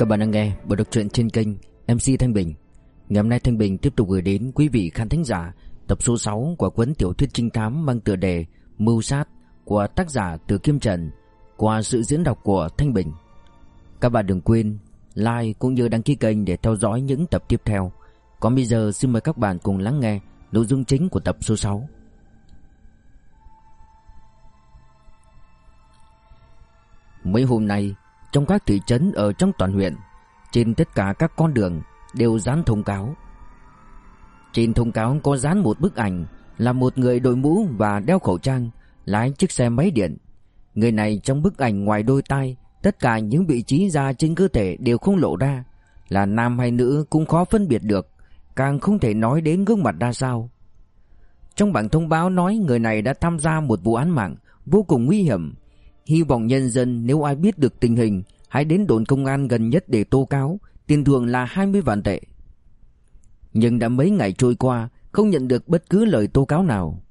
Các bạn đang nghe bộ đọc truyện trên kênh MC Thanh Bình. Ngày hôm nay Thanh Bình tiếp tục gửi đến quý vị khán thính giả tập số 6 của cuốn tiểu thuyết trinh thám mang tựa đề Mưu sát của tác giả Từ Kim Trần qua sự diễn đọc của Thanh Bình. Các bạn đừng quên like cũng như đăng ký kênh để theo dõi những tập tiếp theo. Còn bây giờ xin mời các bạn cùng lắng nghe nội dung chính của tập số 6. Mấy hôm nay trong các thị trấn ở trong toàn huyện, trên tất cả các con đường đều dán thông cáo. Trên thông cáo có dán một bức ảnh là một người đội mũ và đeo khẩu trang, lái chiếc xe máy điện. Người này trong bức ảnh ngoài đôi tai, tất cả những vị trí da trên cơ thể đều không lộ ra, là nam hay nữ cũng khó phân biệt được, càng không thể nói đến gương mặt ra sao. Trong bản thông báo nói người này đã tham gia một vụ án mạng vô cùng nguy hiểm, Hy vọng nhân dân, nếu ai biết được tình hình, Hãy đến đồn công an gần nhất để tố cáo. Tiền thường là 20 vạn tệ. Nhưng đã mấy ngày trôi qua, Không nhận được bất cứ lời tố cáo nào.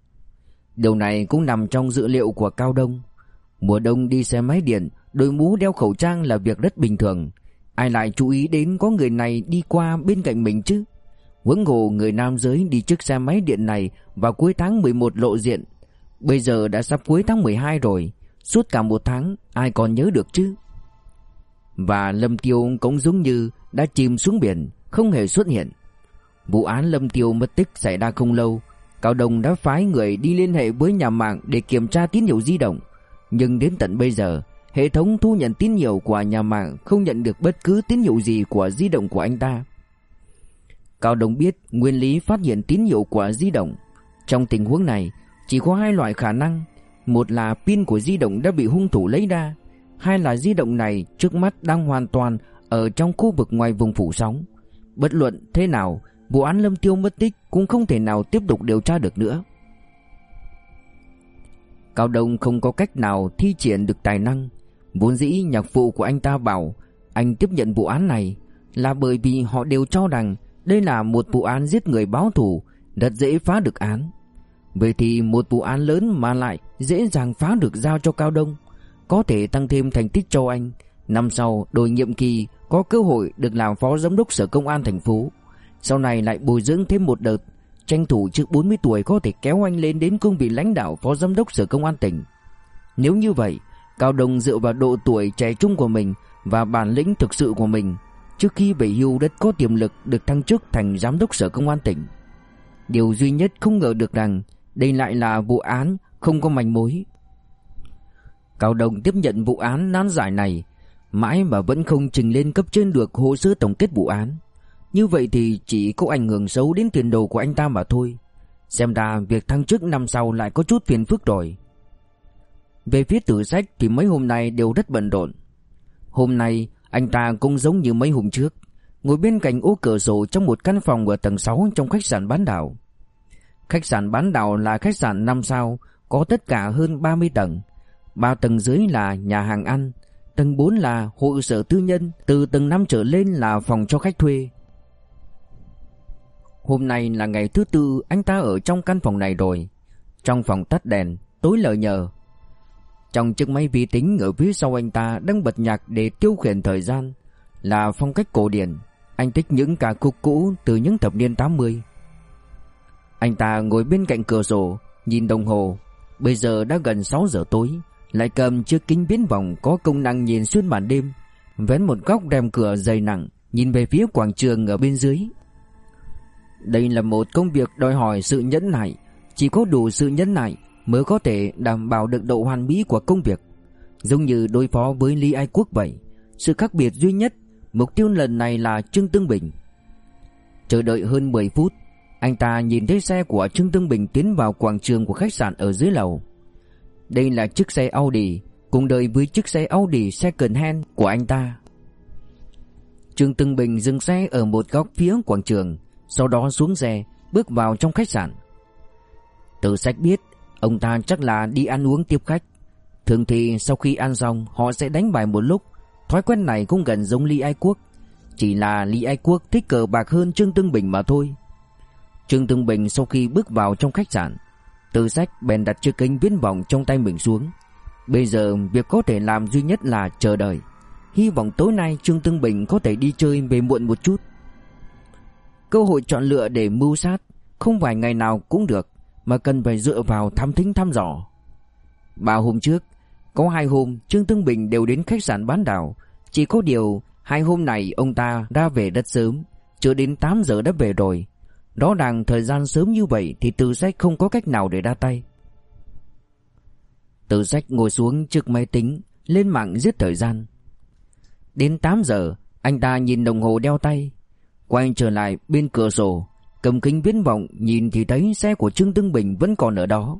Điều này cũng nằm trong dữ liệu của Cao Đông. Mùa đông đi xe máy điện, Đội mũ đeo khẩu trang là việc rất bình thường. Ai lại chú ý đến có người này đi qua bên cạnh mình chứ? Huống hồ người nam giới đi chiếc xe máy điện này Vào cuối tháng 11 lộ diện. Bây giờ đã sắp cuối tháng 12 rồi. Suốt cả một tháng, ai còn nhớ được chứ? Và Lâm Tiêu cũng giống như đã chìm xuống biển, Không hề xuất hiện. Vụ án Lâm Tiêu mất tích xảy ra không lâu, Cao Đồng đã phái người đi liên hệ với nhà mạng Để kiểm tra tín hiệu di động. Nhưng đến tận bây giờ, Hệ thống thu nhận tín hiệu của nhà mạng Không nhận được bất cứ tín hiệu gì của di động của anh ta. Cao Đồng biết nguyên lý phát hiện tín hiệu của di động. Trong tình huống này, Chỉ có hai loại khả năng một là pin của di động đã bị hung thủ lấy ra. Hai là di động này trước mắt đang hoàn toàn Ở trong khu vực ngoài vùng phủ sóng. Bất luận thế nào, Vụ án Lâm Tiêu mất tích Cũng không thể nào tiếp tục điều tra được nữa. Cao Đông không có cách nào thi triển được tài năng. Vốn dĩ nhạc phụ của anh ta bảo, Anh tiếp nhận vụ án này Là bởi vì họ đều cho rằng Đây là một vụ án giết người báo thù, Rất dễ phá được án. Vậy thì một vụ án lớn mà lại dễ dàng phá được giao cho Cao Đông, Có thể tăng thêm thành tích cho anh. Năm sau đổi nhiệm kỳ có cơ hội được làm phó giám đốc sở công an thành phố. Sau này lại bồi dưỡng thêm một đợt, Tranh thủ trước 40 tuổi có thể kéo anh lên đến cương vị lãnh đạo phó giám đốc sở công an tỉnh. Nếu như vậy, Cao Đông dựa vào độ tuổi trẻ trung của mình Và bản lĩnh thực sự của mình, Trước khi về hưu đất có tiềm lực được thăng chức thành giám đốc sở công an tỉnh. Điều duy nhất không ngờ được rằng đây lại là vụ án không có manh mối. Cao Đồng tiếp nhận vụ án nan giải này, mãi mà vẫn không trình lên cấp trên được hồ sơ tổng kết vụ án. Như vậy thì chỉ có ảnh hưởng xấu đến tiền đồ của anh ta mà thôi. Xem ra việc thăng chức năm sau lại có chút phiền phức rồi. Về phía tử sách thì mấy hôm nay đều rất bận rộn. Hôm nay anh ta cũng giống như mấy hôm trước, ngồi bên cạnh ô cửa sổ trong một căn phòng ở tầng 6 trong khách sạn bán đảo. Khách sạn bán đảo là khách sạn 5 sao, có tất cả hơn 30 tầng. Ba tầng dưới là nhà hàng ăn, tầng 4 là hội sở tư nhân, từ tầng 5 trở lên là phòng cho khách thuê. Hôm nay là ngày thứ tư anh ta ở trong căn phòng này rồi. Trong phòng tắt đèn, tối lờ nhờ. Trong chiếc máy vi tính ở phía sau anh ta đang bật nhạc để tiêu khiển thời gian. Là phong cách cổ điển. Anh thích những ca khúc cũ từ những thập niên 80. Anh ta ngồi bên cạnh cửa sổ, nhìn đồng hồ. Bây giờ đã gần 6 giờ tối, lại cầm chiếc kính biến vòng có công năng nhìn xuyên màn đêm, vén một góc rèm cửa dày nặng, nhìn về phía quảng trường ở bên dưới. Đây là một công việc đòi hỏi sự nhẫn nại, chỉ có đủ sự nhẫn nại mới có thể đảm bảo được độ hoàn mỹ của công việc. Giống như đối phó với Lý Ai Quốc vậy, sự khác biệt duy nhất, mục tiêu lần này là Trương Tương Bình. Chờ đợi hơn 10 phút, anh ta nhìn thấy xe của Trương Tương Bình tiến vào quảng trường của khách sạn ở dưới lầu. Đây là chiếc xe Audi, cùng đời với chiếc xe Audi second hand của anh ta. Trương Tương Bình dừng xe ở một góc phía quảng trường, sau đó xuống xe, bước vào trong khách sạn. Từ sách biết, ông ta chắc là đi ăn uống tiếp khách. Thường thì sau khi ăn xong, họ sẽ đánh bài một lúc. Thói quen này cũng gần giống Lý Ai Quốc. Chỉ là Lý Ai Quốc thích cờ bạc hơn Trương Tương Bình mà thôi. Trương Tương Bình sau khi bước vào trong khách sạn, Từ sách bèn đặt chiếc kính viễn vọng trong tay mình xuống. Bây giờ việc có thể làm duy nhất là chờ đợi. Hy vọng tối nay Trương Tương Bình có thể đi chơi về muộn một chút Cơ hội chọn lựa để mưu sát Không phải ngày nào cũng được Mà cần phải dựa vào thăm thính thăm dò Ba hôm trước Có hai hôm Trương Tương Bình đều đến khách sạn bán đảo Chỉ có điều Hai hôm này ông ta ra về rất sớm Chưa đến 8 giờ đã về rồi đó ràng thời gian sớm như vậy Thì từ sách không có cách nào để ra tay. Từ sách ngồi xuống trước máy tính, Lên mạng giết thời gian. Đến 8 giờ, Anh ta nhìn đồng hồ đeo tay. Quay trở lại bên cửa sổ, Cầm kính viễn vọng, nhìn thì thấy xe của Trương Tương Bình vẫn còn ở đó.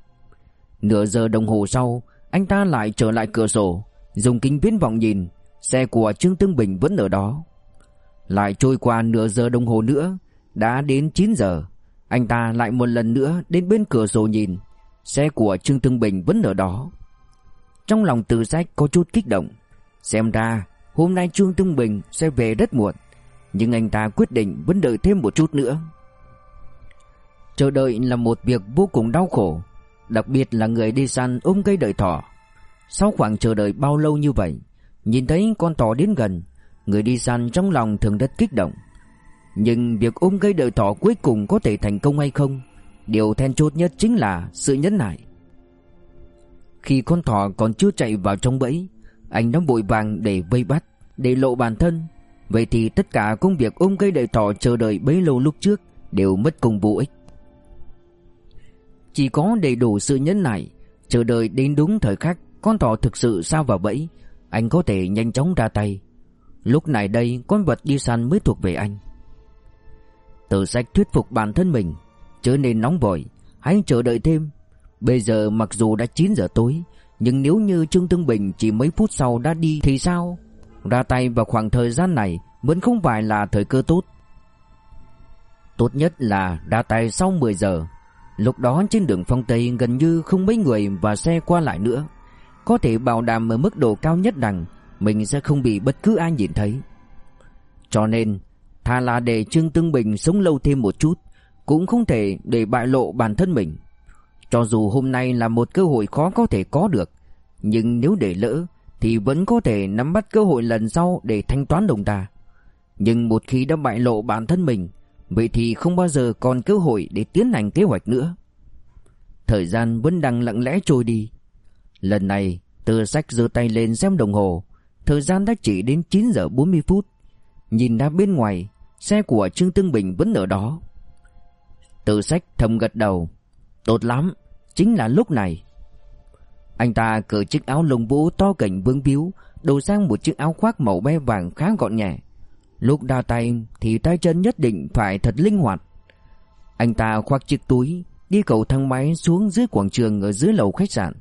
Nửa giờ đồng hồ sau, Anh ta lại trở lại cửa sổ, Dùng kính viễn vọng nhìn, Xe của Trương Tương Bình vẫn ở đó. Lại trôi qua nửa giờ đồng hồ nữa đã đến 9 giờ, Anh ta lại một lần nữa đến bên cửa sổ nhìn. Xe của Trương Tương Bình vẫn ở đó. Trong lòng từ sách có chút kích động. Xem ra, hôm nay Trương Tương Bình sẽ về rất muộn, Nhưng anh ta quyết định vẫn đợi thêm một chút nữa. Chờ đợi là một việc vô cùng đau khổ, Đặc biệt là người đi săn ôm cây đợi thỏ. Sau khoảng chờ đợi bao lâu như vậy, Nhìn thấy con thỏ đến gần, Người đi săn trong lòng thường rất kích động. Nhưng việc ôm cây đợi thỏ cuối cùng có thể thành công hay không? Điều then chốt nhất chính là sự nhẫn nại. Khi con thỏ còn chưa chạy vào trong bẫy, Anh đã vội vàng để vây bắt, Để lộ bản thân. Vậy thì tất cả công việc ôm cây đợi thỏ chờ đợi bấy lâu lúc trước Đều mất công vô ích. Chỉ có đầy đủ sự nhẫn nại, Chờ đợi đến đúng thời khắc Con thỏ thực sự sao vào bẫy, anh có thể nhanh chóng ra tay. Lúc này đây, con vật đi săn mới thuộc về anh. Tử sách thuyết phục bản thân mình. Chớ nên nóng vội Hãy chờ đợi thêm. Bây giờ mặc dù đã 9 giờ tối Nhưng nếu như Trương Tương Bình chỉ mấy phút sau đã đi thì sao? Ra tay vào khoảng thời gian này Vẫn không phải là thời cơ tốt. Tốt nhất là ra tay sau 10 giờ. Lúc đó trên đường phong Tây gần như không mấy người và xe qua lại nữa. Có thể bảo đảm ở mức độ cao nhất rằng mình sẽ không bị bất cứ ai nhìn thấy. Cho nên, thà là để Trương Tương Bình sống lâu thêm một chút, cũng không thể để bại lộ bản thân mình. Cho dù hôm nay là một cơ hội khó có thể có được, nhưng nếu để lỡ thì vẫn có thể nắm bắt cơ hội lần sau để thanh toán đồng ta. Nhưng một khi đã bại lộ bản thân mình, vậy thì không bao giờ còn cơ hội để tiến hành kế hoạch nữa. Thời gian vẫn đang lặng lẽ trôi đi, Lần này Từ sách giơ tay lên xem đồng hồ Thời gian đã chỉ đến 9 giờ 40 phút Nhìn ra bên ngoài Xe của Trương Tương Bình vẫn ở đó. Từ sách thầm gật đầu. Tốt lắm Chính là lúc này. Anh ta cởi chiếc áo lông vũ to cảnh vương biếu đồ sang một chiếc áo khoác màu be vàng khá gọn nhẹ. Lúc đa tay thì tay chân nhất định phải thật linh hoạt. Anh ta khoác chiếc túi Đi cầu thang máy xuống dưới quảng trường ở dưới lầu khách sạn.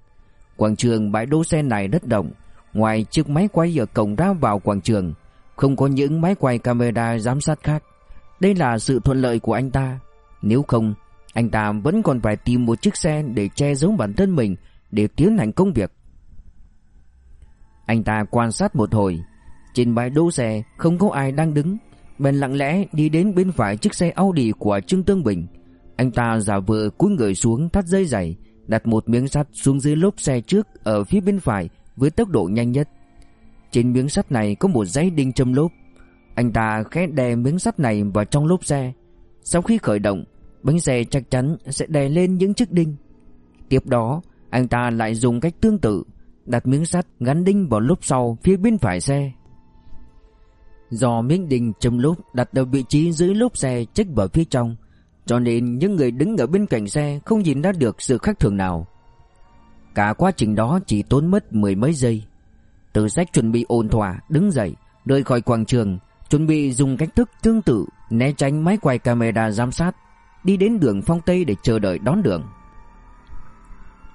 Quảng trường bãi đỗ xe này rất rộng, ngoài chiếc máy quay ở cổng ra vào quảng trường, không có những máy quay camera giám sát khác. Đây là sự thuận lợi của anh ta. Nếu không, anh ta vẫn còn phải tìm một chiếc xe để che giấu bản thân mình để tiến hành công việc. Anh ta quan sát một hồi, trên bãi đỗ xe không có ai đang đứng, bèn lặng lẽ đi đến bên phải chiếc xe Audi của Trương Tương Bình. Anh ta giả vờ cúi người xuống thắt dây giày, đặt một miếng sắt xuống dưới lốp xe trước ở phía bên phải với tốc độ nhanh nhất. Trên miếng sắt này có một dãy đinh châm lốp. Anh ta khẽ đè miếng sắt này vào trong lốp xe. Sau khi khởi động, bánh xe chắc chắn sẽ đè lên những chiếc đinh. Tiếp đó, anh ta lại dùng cách tương tự, đặt miếng sắt gắn đinh vào lốp sau phía bên phải xe. Do miếng đinh châm lốp đặt ở vị trí dưới lốp xe chích vào phía trong, cho nên những người đứng ở bên cạnh xe không nhìn ra được sự khác thường nào. Cả quá trình đó chỉ tốn mất mười mấy giây. Từ sách chuẩn bị ổn thỏa, đứng dậy, rời khỏi quảng trường, chuẩn bị dùng cách thức tương tự né tránh máy quay camera giám sát, đi đến đường Phong Tây để chờ đợi đón đường.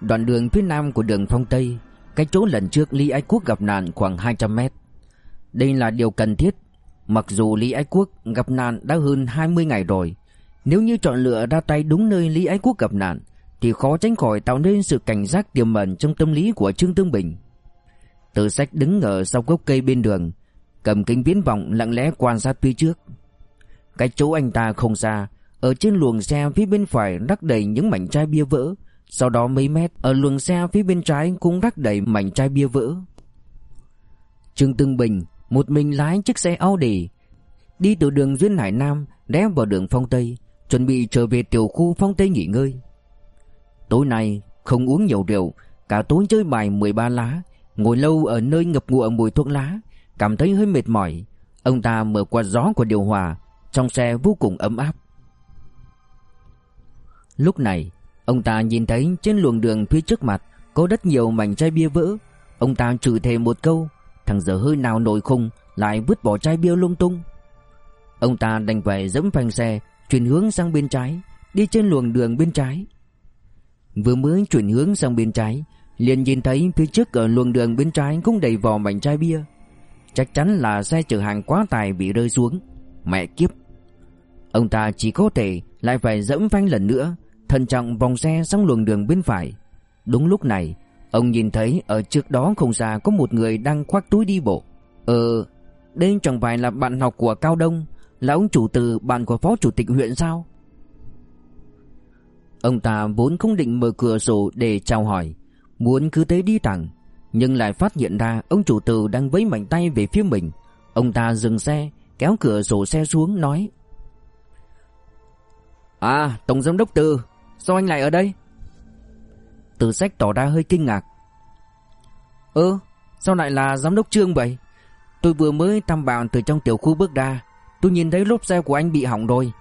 Đoạn đường phía nam của đường Phong Tây, cái chỗ lần trước Lý Ái Quốc gặp nạn khoảng 200 mét. Đây là điều cần thiết, mặc dù Lý Ái Quốc gặp nạn đã hơn 20 ngày rồi, nếu như chọn lựa ra tay đúng nơi Lý Ái Quốc gặp nạn Thì khó tránh khỏi tạo nên sự cảnh giác tiềm ẩn trong tâm lý của Trương Tương Bình từ sách đứng ở sau gốc cây bên đường, Cầm kính viễn vọng lặng lẽ quan sát phía trước. Cái chỗ anh ta không xa, Ở trên luồng xe phía bên phải rắc đầy những mảnh chai bia vỡ. Sau đó mấy mét, Ở luồng xe phía bên trái cũng rắc đầy mảnh chai bia vỡ. Trương Tương Bình, Một mình lái chiếc xe Audi, Đi từ đường Duyên Hải Nam Rẽ vào đường Phong Tây, Chuẩn bị trở về tiểu khu Phong Tây nghỉ ngơi. Tối nay, không uống nhiều rượu, Cả tối chơi bài 13 lá Ngồi lâu ở nơi ngập ngụa mùi thuốc lá, Cảm thấy hơi mệt mỏi. Ông ta mở qua gió của điều hòa, Trong xe vô cùng ấm áp. Lúc này, Ông ta nhìn thấy trên luồng đường phía trước mặt Có rất nhiều mảnh chai bia vỡ. Ông ta chửi thề một câu, Thằng giờ hơi nào nổi khùng, Lại vứt bỏ chai bia lung tung. Ông ta đành phải dẫm phanh xe, Chuyển hướng sang bên trái, Đi trên luồng đường bên trái. Vừa mới chuyển hướng sang bên trái liền nhìn thấy phía trước ở luồng đường bên trái cũng đầy vò mảnh chai bia. Chắc chắn là xe chở hàng quá tải bị rơi xuống. Mẹ kiếp! Ông ta chỉ có thể lại phải dẫm phanh lần nữa, Thận trọng vòng xe sang luồng đường bên phải. Đúng lúc này, Ông nhìn thấy ở trước đó không xa có một người đang khoác túi đi bộ. Ờ Đây chẳng phải là bạn học của Cao Đông, Là ông chủ từ, bạn của phó chủ tịch huyện sao? Ông ta vốn không định mở cửa sổ để chào hỏi. Muốn cứ thế đi thẳng Nhưng lại phát hiện ra ông chủ từ đang vẫy mạnh tay về phía mình. Ông ta dừng xe Kéo cửa sổ xe xuống nói. À Tổng Giám Đốc Từ Sao anh lại ở đây? Từ sách tỏ ra hơi kinh ngạc. Ơ Sao lại là Giám Đốc Trương vậy? Tôi vừa mới thăm bạn từ trong tiểu khu bước ra. Tôi nhìn thấy lốp xe của anh bị hỏng rồi.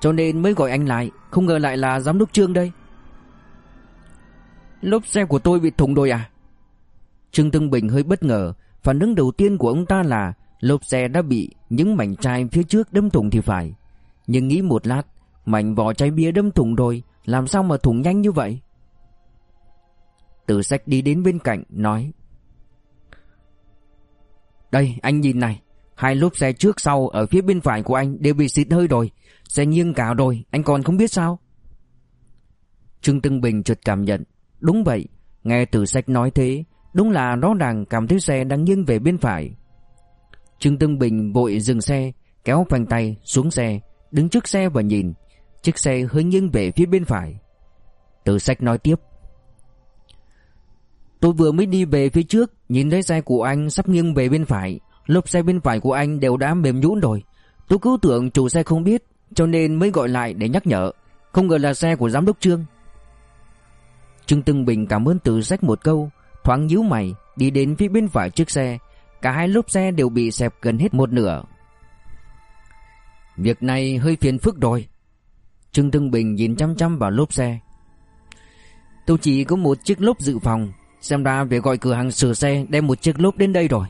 Cho nên mới gọi anh lại Không ngờ lại là Giám Đốc Trương đây Lốp xe của tôi bị thủng rồi à? Trương tân Bình hơi bất ngờ. Phản ứng đầu tiên của ông ta là Lốp xe đã bị những mảnh chai phía trước đâm thủng thì phải. Nhưng nghĩ một lát, Mảnh vỏ chai bia đâm thủng rồi, Làm sao mà thủng nhanh như vậy? Tử sách đi đến bên cạnh, nói, Đây, anh nhìn này, Hai lốp xe trước sau ở phía bên phải của anh đều bị xịt hơi rồi, Xe nghiêng cả rồi, Anh còn không biết sao? Trương tân Bình chợt cảm nhận Đúng vậy, Nghe từ sách nói thế, Đúng là nó đang cảm thấy xe đang nghiêng về bên phải. Trương Tương Bình vội dừng xe, Kéo phanh tay xuống xe, Đứng trước xe và nhìn. Chiếc xe hơi nghiêng về phía bên phải. Từ sách nói tiếp. Tôi vừa mới đi về phía trước, Nhìn thấy xe của anh sắp nghiêng về bên phải. Lốp xe bên phải của anh đều đã mềm nhũn rồi. Tôi cứ tưởng chủ xe không biết, Cho nên mới gọi lại để nhắc nhở. Không ngờ là xe của giám đốc Trương. Trương Tưng Bình cảm ơn từ sách một câu, Thoáng nhíu mày, Đi đến phía bên phải chiếc xe. Cả hai lốp xe đều bị xẹp gần hết một nửa. Việc này hơi phiền phức rồi. Trương Tưng Bình nhìn chăm chăm vào lốp xe. Tôi chỉ có một chiếc lốp dự phòng, Xem ra về gọi cửa hàng sửa xe Đem một chiếc lốp đến đây rồi.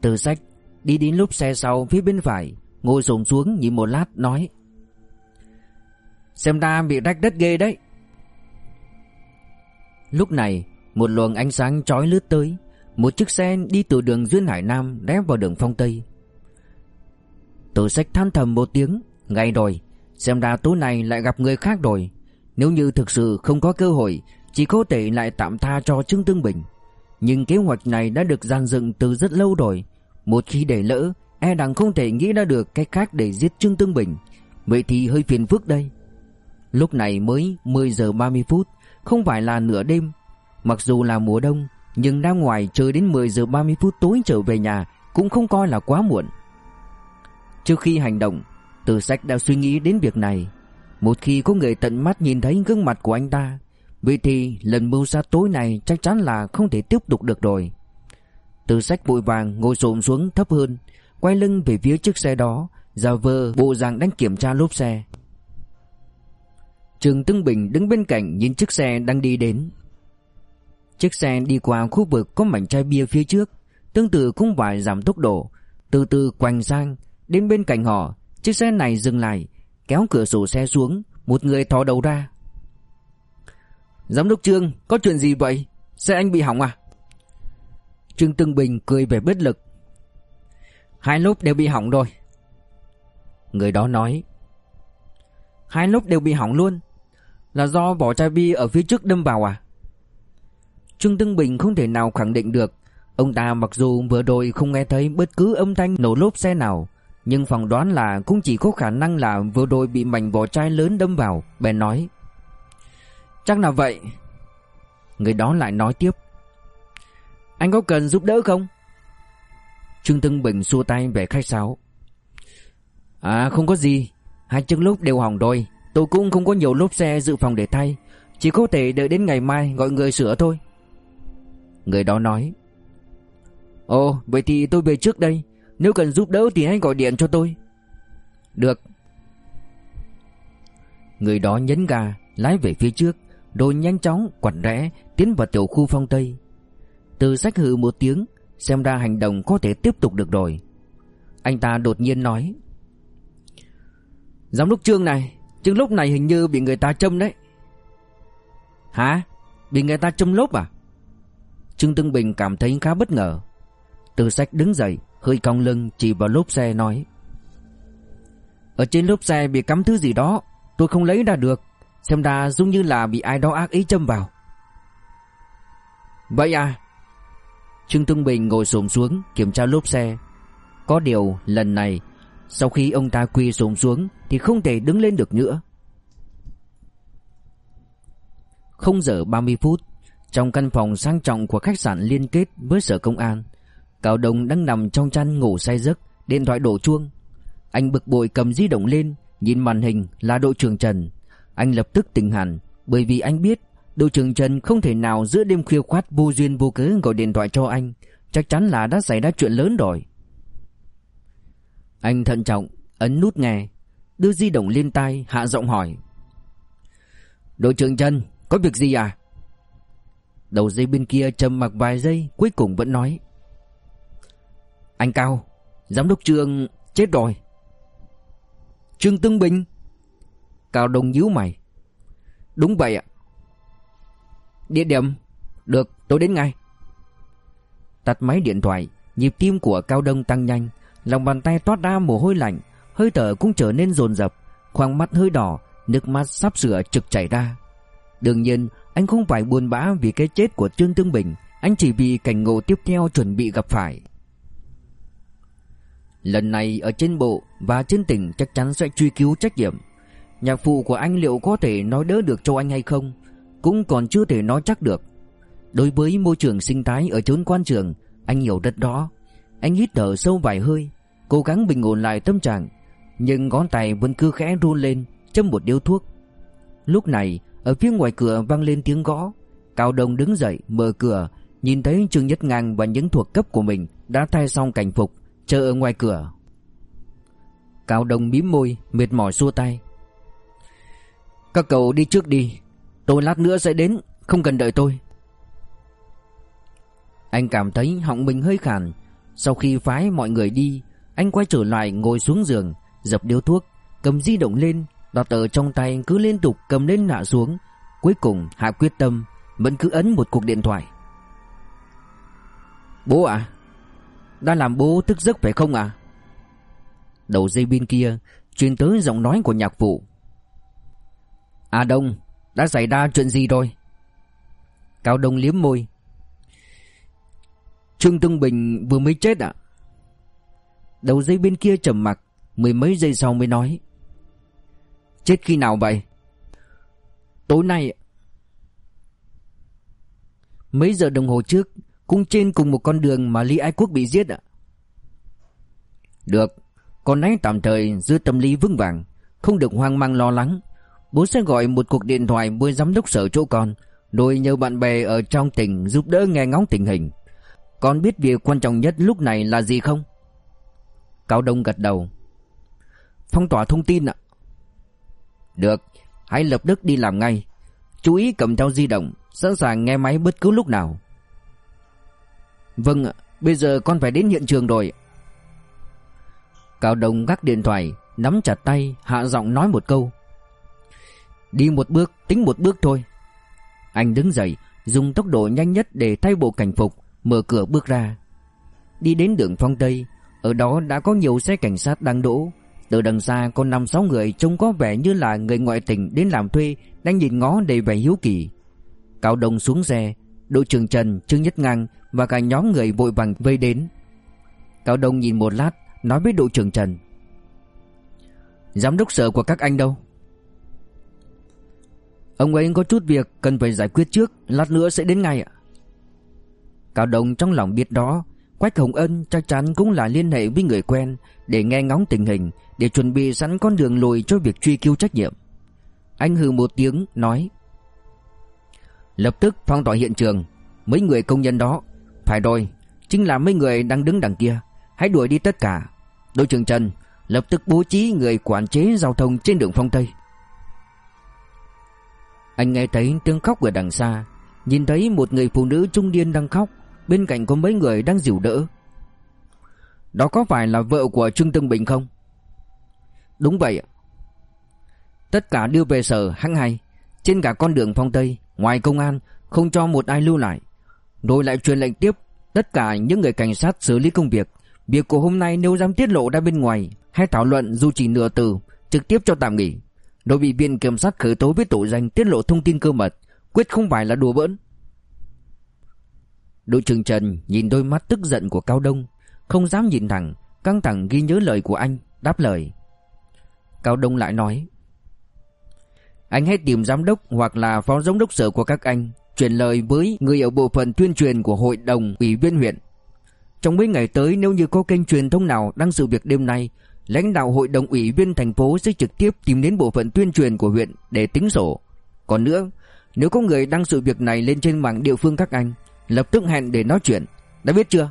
Từ sách Đi đến lốp xe sau phía bên phải, Ngồi xổm xuống nhìn một lát, nói, Xem ra bị rách đất ghê đấy. Lúc này, Một luồng ánh sáng chói lướt tới. Một chiếc xe đi từ đường Duyên Hải Nam Đép vào đường Phong Tây. Tử sách than thầm một tiếng, Ngay rồi, Xem ra tối nay lại gặp người khác rồi. Nếu như thực sự không có cơ hội, Chỉ có thể lại tạm tha cho Trương Tương Bình. Nhưng kế hoạch này đã được dàn dựng từ rất lâu rồi. Một khi để lỡ E đằng không thể nghĩ ra được cách khác để giết Trương Tương Bình. Vậy thì hơi phiền phức đây. Lúc này mới 10 giờ 30 phút. Không phải là nửa đêm. Mặc dù là mùa đông, Nhưng ra ngoài chơi đến 10 giờ 30 phút tối trở về nhà Cũng không coi là quá muộn. Trước khi hành động, Từ sách đã suy nghĩ đến việc này. Một khi có người tận mắt nhìn thấy gương mặt của anh ta, Vậy thì lần mưu sát tối này chắc chắn là không thể tiếp tục được rồi. Từ sách vội vàng ngồi xổm xuống thấp hơn, Quay lưng về phía chiếc xe đó, Giả vờ bộ dạng đang kiểm tra lốp xe. Trường Tương Bình đứng bên cạnh nhìn chiếc xe đang đi đến. Chiếc xe đi qua khu vực có mảnh chai bia phía trước, Tương tự cũng phải giảm tốc độ, Từ từ quanh sang. Đến bên cạnh họ, Chiếc xe này dừng lại, Kéo cửa sổ xe xuống, Một người thò đầu ra. Giám đốc Trương, Có chuyện gì vậy? Xe anh bị hỏng à? Trương Tương Bình cười vẻ bất lực. Hai lốp đều bị hỏng rồi. Người đó nói. Hai lốp đều bị hỏng luôn. Là do vỏ chai bia ở phía trước đâm vào à? Trương Tương Bình không thể nào khẳng định được. Ông ta mặc dù vừa rồi không nghe thấy bất cứ âm thanh nổ lốp xe nào, Nhưng phỏng đoán là cũng chỉ có khả năng là vừa rồi bị mảnh vỏ chai lớn đâm vào, Bèn nói. Chắc là vậy. Người đó lại nói tiếp. Anh có cần giúp đỡ không? Trương Tân Bình xua tay về khách sáo. À không có gì. Hai chân lốp đều hỏng rồi. Tôi cũng không có nhiều lốp xe dự phòng để thay. Chỉ có thể đợi đến ngày mai gọi người sửa thôi. Người đó nói, Ồ, vậy thì tôi về trước đây. Nếu cần giúp đỡ thì hãy gọi điện cho tôi. Được. Người đó nhấn ga, Lái về phía trước, Rồi nhanh chóng quẩn rẽ Tiến vào tiểu khu phong Tây. Từ sách hừ một tiếng, Xem ra hành động có thể tiếp tục được rồi. Anh ta đột nhiên nói, Giám đốc Trương này Trương lúc này hình như bị người ta châm đấy. Hả? Bị người ta châm lốp à? Trương Tương Bình cảm thấy khá bất ngờ. Từ sách đứng dậy Hơi cong lưng chỉ vào lốp xe nói. Ở trên lốp xe bị cắm thứ gì đó Tôi không lấy ra được. Xem ra giống như là bị ai đó ác ý châm vào. Vậy à? Trương Tương Bình ngồi xổm xuống kiểm tra lốp xe. Có điều lần này sau khi ông ta quỳ xổm xuống Thì không thể đứng lên được nữa. Không giờ 30 phút, Trong căn phòng sang trọng của khách sạn liên kết với sở công an, Cao Đông đang nằm trong chăn ngủ say giấc, Điện thoại đổ chuông. Anh bực bội cầm di động lên, Nhìn màn hình là đội trưởng Trần. Anh lập tức tỉnh hẳn, Bởi vì anh biết Đội trưởng Trần không thể nào giữa đêm khuya khoát vô duyên vô cớ gọi điện thoại cho anh. Chắc chắn là đã xảy ra chuyện lớn rồi. Anh thận trọng, Ấn nút nghe. Đưa di động lên tai, hạ giọng hỏi. Đội trưởng Trần, Có việc gì à? Đầu dây bên kia trầm mặc vài giây, Cuối cùng vẫn nói. Anh Cao, Giám đốc Trương chết rồi. Trương Tương Bình. Cao Đông nhíu mày. Đúng vậy ạ. Địa điểm, Được, tôi đến ngay. Tắt máy điện thoại, Nhịp tim của Cao Đông tăng nhanh. Lòng bàn tay toát ra mồ hôi lạnh, Hơi thở cũng trở nên dồn dập, Khoang mắt hơi đỏ, Nước mắt sắp sửa trực chảy ra. Đương nhiên, anh không phải buồn bã vì cái chết của Trương Tương Bình, Anh chỉ vì cảnh ngộ tiếp theo chuẩn bị gặp phải. Lần này ở trên bộ và trên tỉnh chắc chắn sẽ truy cứu trách nhiệm. Nhạc phụ của anh liệu có thể nói đỡ được cho anh hay không, Cũng còn chưa thể nói chắc được. Đối với môi trường sinh thái ở chốn quan trường, Anh hiểu rất rõ. Anh hít thở sâu vài hơi Cố gắng bình ổn lại tâm trạng, Nhưng ngón tay vẫn cứ khẽ run lên, Châm một điếu thuốc. Lúc này, ở phía ngoài cửa vang lên tiếng gõ. Cao Đông đứng dậy, mở cửa, Nhìn thấy Trương Nhất Ngang và những thuộc cấp của mình Đã thay xong cảnh phục, Chờ ở ngoài cửa. Cao Đông mím môi, Mệt mỏi xua tay. Các cậu đi trước đi, Tôi lát nữa sẽ đến, Không cần đợi tôi. Anh cảm thấy họng mình hơi khàn. Sau khi phái mọi người đi anh quay trở lại ngồi xuống giường, Dập điếu thuốc, Cầm di động lên Đọt ở trong tay cứ liên tục cầm lên hạ xuống. Cuối cùng hạ quyết tâm, Vẫn cứ ấn một cuộc điện thoại. Bố à Đã làm bố thức giấc phải không à Đầu dây bên kia Truyền tới giọng nói của nhạc phụ. À Đông, Đã xảy ra chuyện gì rồi? Cao Đông liếm môi. Trương Tương Bình vừa mới chết à Đầu dây bên kia trầm mặc, Mười mấy giây sau mới nói. Chết khi nào vậy? Tối nay Mấy giờ đồng hồ trước, Cũng trên cùng một con đường mà Lý Ái Quốc bị giết ạ. Được, Con nãy tạm thời giữ tâm lý vững vàng, Không được hoang mang lo lắng. Bố sẽ gọi một cuộc điện thoại với giám đốc sở chỗ con, Rồi nhờ bạn bè ở trong tỉnh giúp đỡ nghe ngóng tình hình. Con biết việc quan trọng nhất lúc này là gì không? Cao Đông gật đầu. Phong tỏa thông tin ạ. Được, Hãy lập tức đi làm ngay. Chú ý cầm theo di động, Sẵn sàng nghe máy bất cứ lúc nào. Vâng ạ, Bây giờ con phải đến hiện trường rồi Cao Đông gác điện thoại, Nắm chặt tay, hạ giọng nói một câu. Đi một bước, tính một bước thôi. Anh đứng dậy, Dùng tốc độ nhanh nhất để thay bộ cảnh phục, Mở cửa bước ra. Đi đến đường phong Tây ở đó đã có nhiều xe cảnh sát đang đỗ từ đằng xa có năm sáu người trông có vẻ như là người ngoại tỉnh đến làm thuê đang nhìn ngó đầy vẻ hiếu kỳ. Cao Đông xuống xe, đội trưởng Trần, Trương Nhất Ngang và cả nhóm người vội vàng vây đến. Cao Đông nhìn một lát, nói với đội trưởng Trần. Giám đốc sở của các anh đâu? Ông ấy có chút việc cần phải giải quyết trước, lát nữa sẽ đến ngay ạ. Cao Đông trong lòng biết đó, Quách Hồng Ân chắc chắn cũng là liên hệ với người quen để nghe ngóng tình hình, để chuẩn bị sẵn con đường lùi cho việc truy cứu trách nhiệm. Anh hừ một tiếng nói: "Lập tức phong tỏa hiện trường, mấy người công nhân đó, phải rồi, chính là mấy người đang đứng đằng kia, hãy đuổi đi tất cả. Đội trưởng Trần, lập tức bố trí người quản chế giao thông trên đường Phong Tây." Anh nghe thấy tiếng khóc ở đằng xa, nhìn thấy một người phụ nữ trung niên đang khóc, bên cạnh có mấy người đang dìu đỡ. Đó có phải là vợ của Trương tân Bình không? Đúng vậy ạ. Tất cả đưa về sở hăng hay, trên cả con đường phong Tây, ngoài công an, không cho một ai lưu lại. Rồi lại truyền lệnh tiếp tất cả những người cảnh sát xử lý công việc. Việc của hôm nay nếu dám tiết lộ ra bên ngoài hay thảo luận dù chỉ nửa từ, trực tiếp cho tạm nghỉ. Đội bị viện kiểm sát khởi tố với tội danh tiết lộ thông tin cơ mật, quyết không phải là đùa bỡn. Đội trưởng Trần nhìn đôi mắt tức giận của Cao Đông, không dám nhìn thẳng, căng thẳng ghi nhớ lời của anh, đáp lời. Cao Đông lại nói: "Anh hãy tìm giám đốc hoặc là phó giám đốc sở của các anh, truyền lời với người ở bộ phận tuyên truyền của hội đồng ủy viên huyện. Trong mấy ngày tới nếu như có kênh truyền thông nào đăng sự việc đêm nay, lãnh đạo hội đồng ủy viên thành phố sẽ trực tiếp tìm đến bộ phận tuyên truyền của huyện để tính sổ. Còn nữa, nếu có người đăng sự việc này lên trên mạng địa phương các anh, lập tức hẹn để nói chuyện, đã biết chưa?"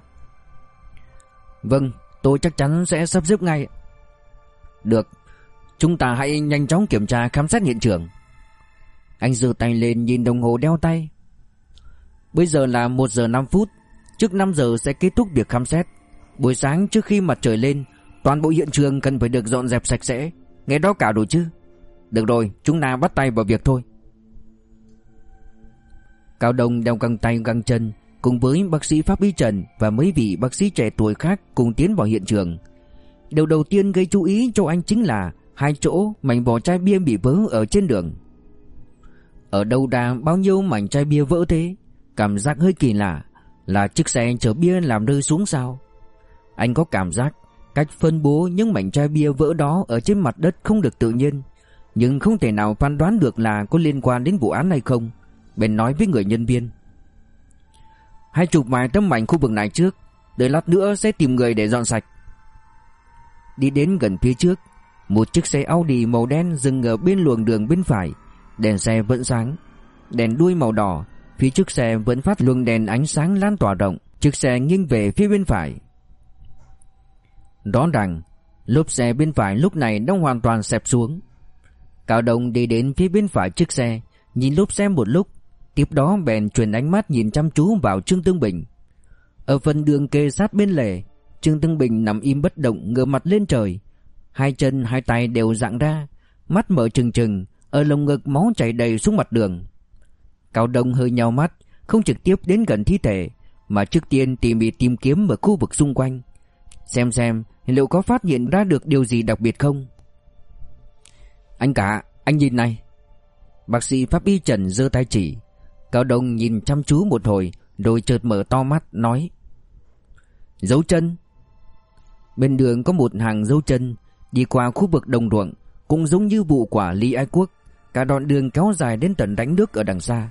"Vâng, tôi chắc chắn sẽ sắp xếp ngay." "Được, chúng ta hãy nhanh chóng kiểm tra khám xét hiện trường." Anh giơ tay lên nhìn đồng hồ đeo tay. Bây giờ là 1 giờ 5 phút, trước 5 giờ sẽ kết thúc việc khám xét. Buổi sáng trước khi mặt trời lên, toàn bộ hiện trường cần phải được dọn dẹp sạch sẽ, nghe đó cả rồi chứ. Được rồi, chúng ta bắt tay vào việc thôi. Cao Đông đeo găng tay găng chân cùng với bác sĩ Pháp Y Trần và mấy vị bác sĩ trẻ tuổi khác cùng tiến vào hiện trường. Điều đầu tiên gây chú ý cho anh chính là hai chỗ mảnh vỏ chai bia bị vỡ ở trên đường. Ở đâu ra bao nhiêu mảnh chai bia vỡ thế? Cảm giác hơi kỳ lạ, là chiếc xe chở bia làm rơi xuống sao? Anh có cảm giác cách phân bố những mảnh chai bia vỡ đó ở trên mặt đất không được tự nhiên, nhưng không thể nào phán đoán được là có liên quan đến vụ án này không. Bèn nói với người nhân viên. Hãy chụp vài tấm ảnh khu vực này trước, Đợi lát nữa sẽ tìm người để dọn sạch. Đi đến gần phía trước, Một chiếc xe Audi màu đen dừng ở bên luồng đường bên phải. Đèn xe vẫn sáng, Đèn đuôi màu đỏ. Phía trước xe vẫn phát luồng đèn ánh sáng lan tỏa rộng. Chiếc xe nghiêng về phía bên phải. Rõ ràng Lốp xe bên phải lúc này đang hoàn toàn xẹp xuống. Cao Đông đi đến phía bên phải chiếc xe, Nhìn lốp xe một lúc. Tiếp đó bèn truyền ánh mắt nhìn chăm chú vào Trương Tương Bình. Ở phần đường kê sát bên lề, Trương Tương Bình nằm im bất động, ngửa mặt lên trời. Hai chân, hai tay đều dạng ra, Mắt mở trừng trừng, Ở lồng ngực máu chảy đầy xuống mặt đường. Cao Đông hơi nhào mắt, Không trực tiếp đến gần thi thể, Mà trước tiên tỉ mỉ tìm kiếm ở khu vực xung quanh. Xem xem, liệu có phát hiện ra được điều gì đặc biệt không? Anh cả, Anh nhìn này. Bác sĩ pháp y Trần giơ tay chỉ. Cao Đông nhìn chăm chú một hồi, Rồi chợt mở to mắt, nói, Dấu chân. Bên đường có một hàng dấu chân, Đi qua khu vực đồng ruộng, Cũng giống như vụ quả Lý Ái Quốc, Cả đoạn đường kéo dài đến tận đánh nước ở đằng xa.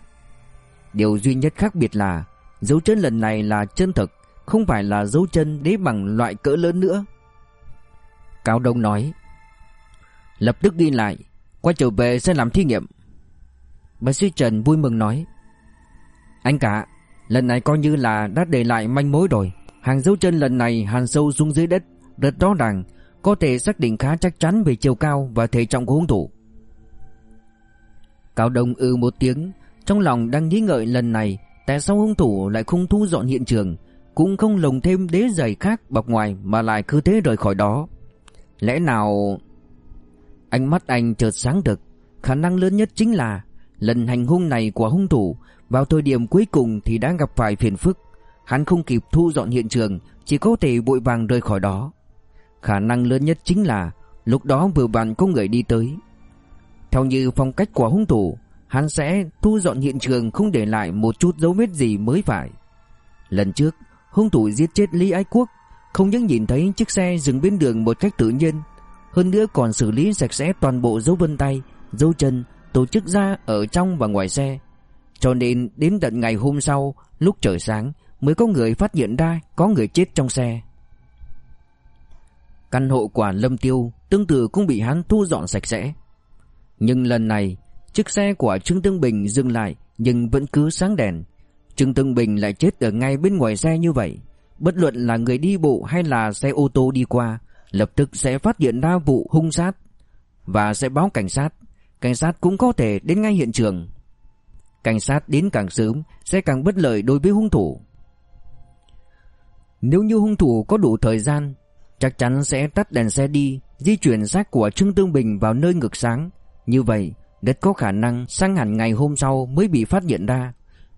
Điều duy nhất khác biệt là, Dấu chân lần này là chân thực, Không phải là dấu chân đế bằng loại cỡ lớn nữa. Cao Đông nói, Lập tức ghi lại, Quay trở về sẽ làm thí nghiệm. Bác sĩ Trần vui mừng nói anh cả Lần này coi như là đã để lại manh mối rồi. Hàng dấu chân lần này hàn sâu xuống dưới đất Rất rõ ràng Có thể xác định khá chắc chắn về chiều cao và thể trọng của hung thủ. Cao Đông ư một tiếng Trong lòng đang nghĩ ngợi lần này Tại sao hung thủ lại không thu dọn hiện trường Cũng không lồng thêm đế giày khác bọc ngoài Mà lại cứ thế rời khỏi đó. Lẽ nào Ánh mắt anh chợt sáng được, Khả năng lớn nhất chính là Lần hành hung này của hung thủ vào thời điểm cuối cùng thì đã gặp phải phiền phức. Hắn không kịp thu dọn hiện trường, Chỉ có thể vội vàng rời khỏi đó. Khả năng lớn nhất chính là, Lúc đó vừa vặn có người đi tới. Theo như phong cách của hung thủ, Hắn sẽ thu dọn hiện trường Không để lại một chút dấu vết gì mới phải. Lần trước, Hung thủ giết chết Lý Ái Quốc, Không những nhìn thấy chiếc xe dừng bên đường một cách tự nhiên, Hơn nữa còn xử lý sạch sẽ toàn bộ dấu vân tay, Dấu chân, tổ chức ra ở trong và ngoài xe. Cho nên đến tận ngày hôm sau, lúc trời sáng mới có người phát hiện ra có người chết trong xe. Căn hộ của Lâm Tiêu tương tự cũng bị hắn thu dọn sạch sẽ. Nhưng lần này, chiếc xe của Trương Tương Bình dừng lại nhưng vẫn cứ sáng đèn. Trương Tương Bình lại chết ở ngay bên ngoài xe như vậy. Bất luận là người đi bộ hay là xe ô tô đi qua, lập tức sẽ phát hiện ra vụ hung sát và sẽ báo cảnh sát. Cảnh sát cũng có thể đến ngay hiện trường. Cảnh sát đến càng sớm sẽ càng bất lợi đối với hung thủ. Nếu như hung thủ có đủ thời gian, chắc chắn sẽ tắt đèn xe đi, di chuyển xác của Trương Tương Bình vào nơi ngược sáng. Như vậy, rất có khả năng sang hẳn ngày hôm sau mới bị phát hiện ra.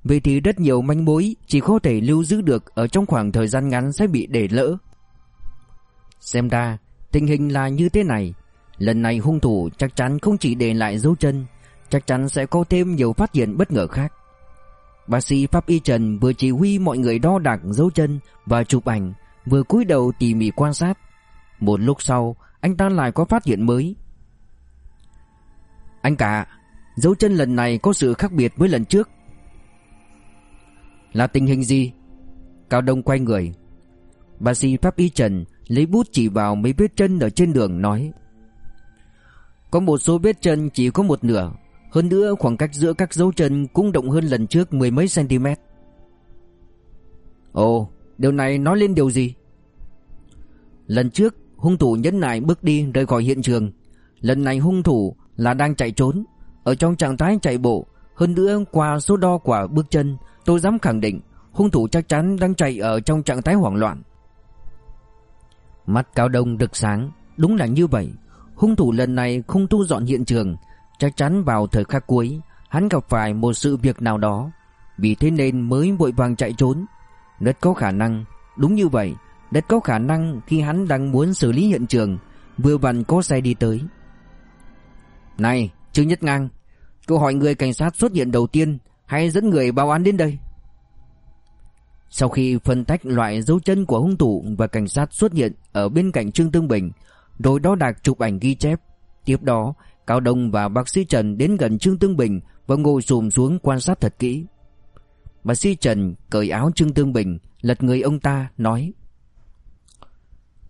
vì thì rất nhiều manh mối chỉ có thể lưu giữ được ở trong khoảng thời gian ngắn sẽ bị để lỡ. Xem ra, tình hình là như thế này. Lần này hung thủ chắc chắn không chỉ để lại dấu chân, chắc chắn sẽ có thêm nhiều phát hiện bất ngờ khác. Bác sĩ Pháp Y Trần vừa chỉ huy mọi người đo đạc dấu chân và chụp ảnh, vừa cúi đầu tỉ mỉ quan sát. Một lúc sau, anh ta lại có phát hiện mới. Anh cả, dấu chân lần này có sự khác biệt với lần trước. Là tình hình gì? Cao Đông quay người. Bác sĩ Pháp Y Trần lấy bút chỉ vào mấy vết chân ở trên đường nói. Có một số vết chân chỉ có một nửa, hơn nữa khoảng cách giữa các dấu chân cũng rộng hơn lần trước mười mấy cm. Ồ, điều này nói lên điều gì? Lần trước, hung thủ nhẫn nại bước đi rời khỏi hiện trường. Lần này hung thủ là đang chạy trốn, ở trong trạng thái chạy bộ. Hơn nữa qua số đo của bước chân, tôi dám khẳng định hung thủ chắc chắn đang chạy ở trong trạng thái hoảng loạn. Mắt Cao Đông rực sáng, đúng là như vậy. Hung thủ lần này không thu dọn hiện trường, chắc chắn vào thời khắc cuối, hắn gặp phải một sự việc nào đó, vì thế nên mới vội vàng chạy trốn. Rất có khả năng, đúng như vậy, rất có khả năng khi hắn đang muốn xử lý hiện trường, vừa vặn có xe đi tới. Này, Trương Nhất Ngang, cô hỏi người cảnh sát xuất hiện đầu tiên hay dẫn người báo án đến đây? Sau khi phân tách loại dấu chân của hung thủ và cảnh sát xuất hiện ở bên cạnh Trương Tương Bình, rồi đo đạc chụp ảnh ghi chép, tiếp đó Cao Đông và bác sĩ Trần đến gần Trương Tương Bình và ngồi xùm xuống quan sát thật kỹ. Bác sĩ Trần cởi áo Trương Tương Bình, lật người ông ta, nói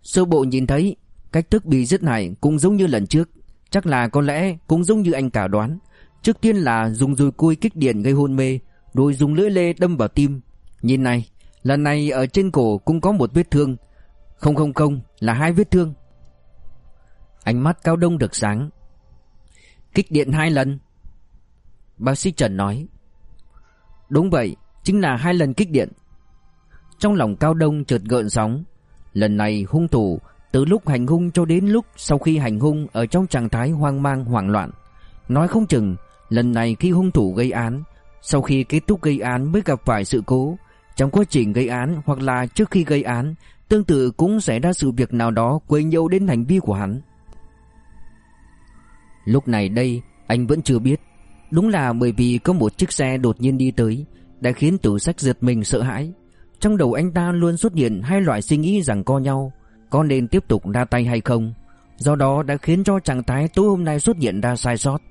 Sơ bộ nhìn thấy, cách thức bị giết này cũng giống như lần trước, chắc là có lẽ cũng giống như anh cả đoán. Trước tiên là dùng dùi cui kích điện gây hôn mê, rồi dùng lưỡi lê đâm vào tim. Nhìn này, lần này ở trên cổ cũng có một vết thương. Không không không, là hai vết thương. Ánh mắt Cao Đông được sáng, Kích điện hai lần. Bác sĩ Trần nói, Đúng vậy, Chính là hai lần kích điện. Trong lòng Cao Đông chợt gợn sóng. Lần này hung thủ, Từ lúc hành hung cho đến lúc Sau khi hành hung Ở trong trạng thái hoang mang, hoảng loạn. Nói không chừng, Lần này khi hung thủ gây án, Sau khi kết thúc gây án mới gặp phải sự cố. Trong quá trình gây án Hoặc là trước khi gây án, Tương tự cũng xảy ra sự việc nào đó Quấy nhiễu đến hành vi của hắn. Lúc này đây, anh vẫn chưa biết. Đúng là bởi vì có một chiếc xe đột nhiên đi tới, Đã khiến tử sách giật mình sợ hãi. Trong đầu anh ta luôn xuất hiện hai loại suy nghĩ rằng co nhau, Có nên tiếp tục ra tay hay không. Do đó đã khiến cho trạng thái tối hôm nay xuất hiện ra sai sót.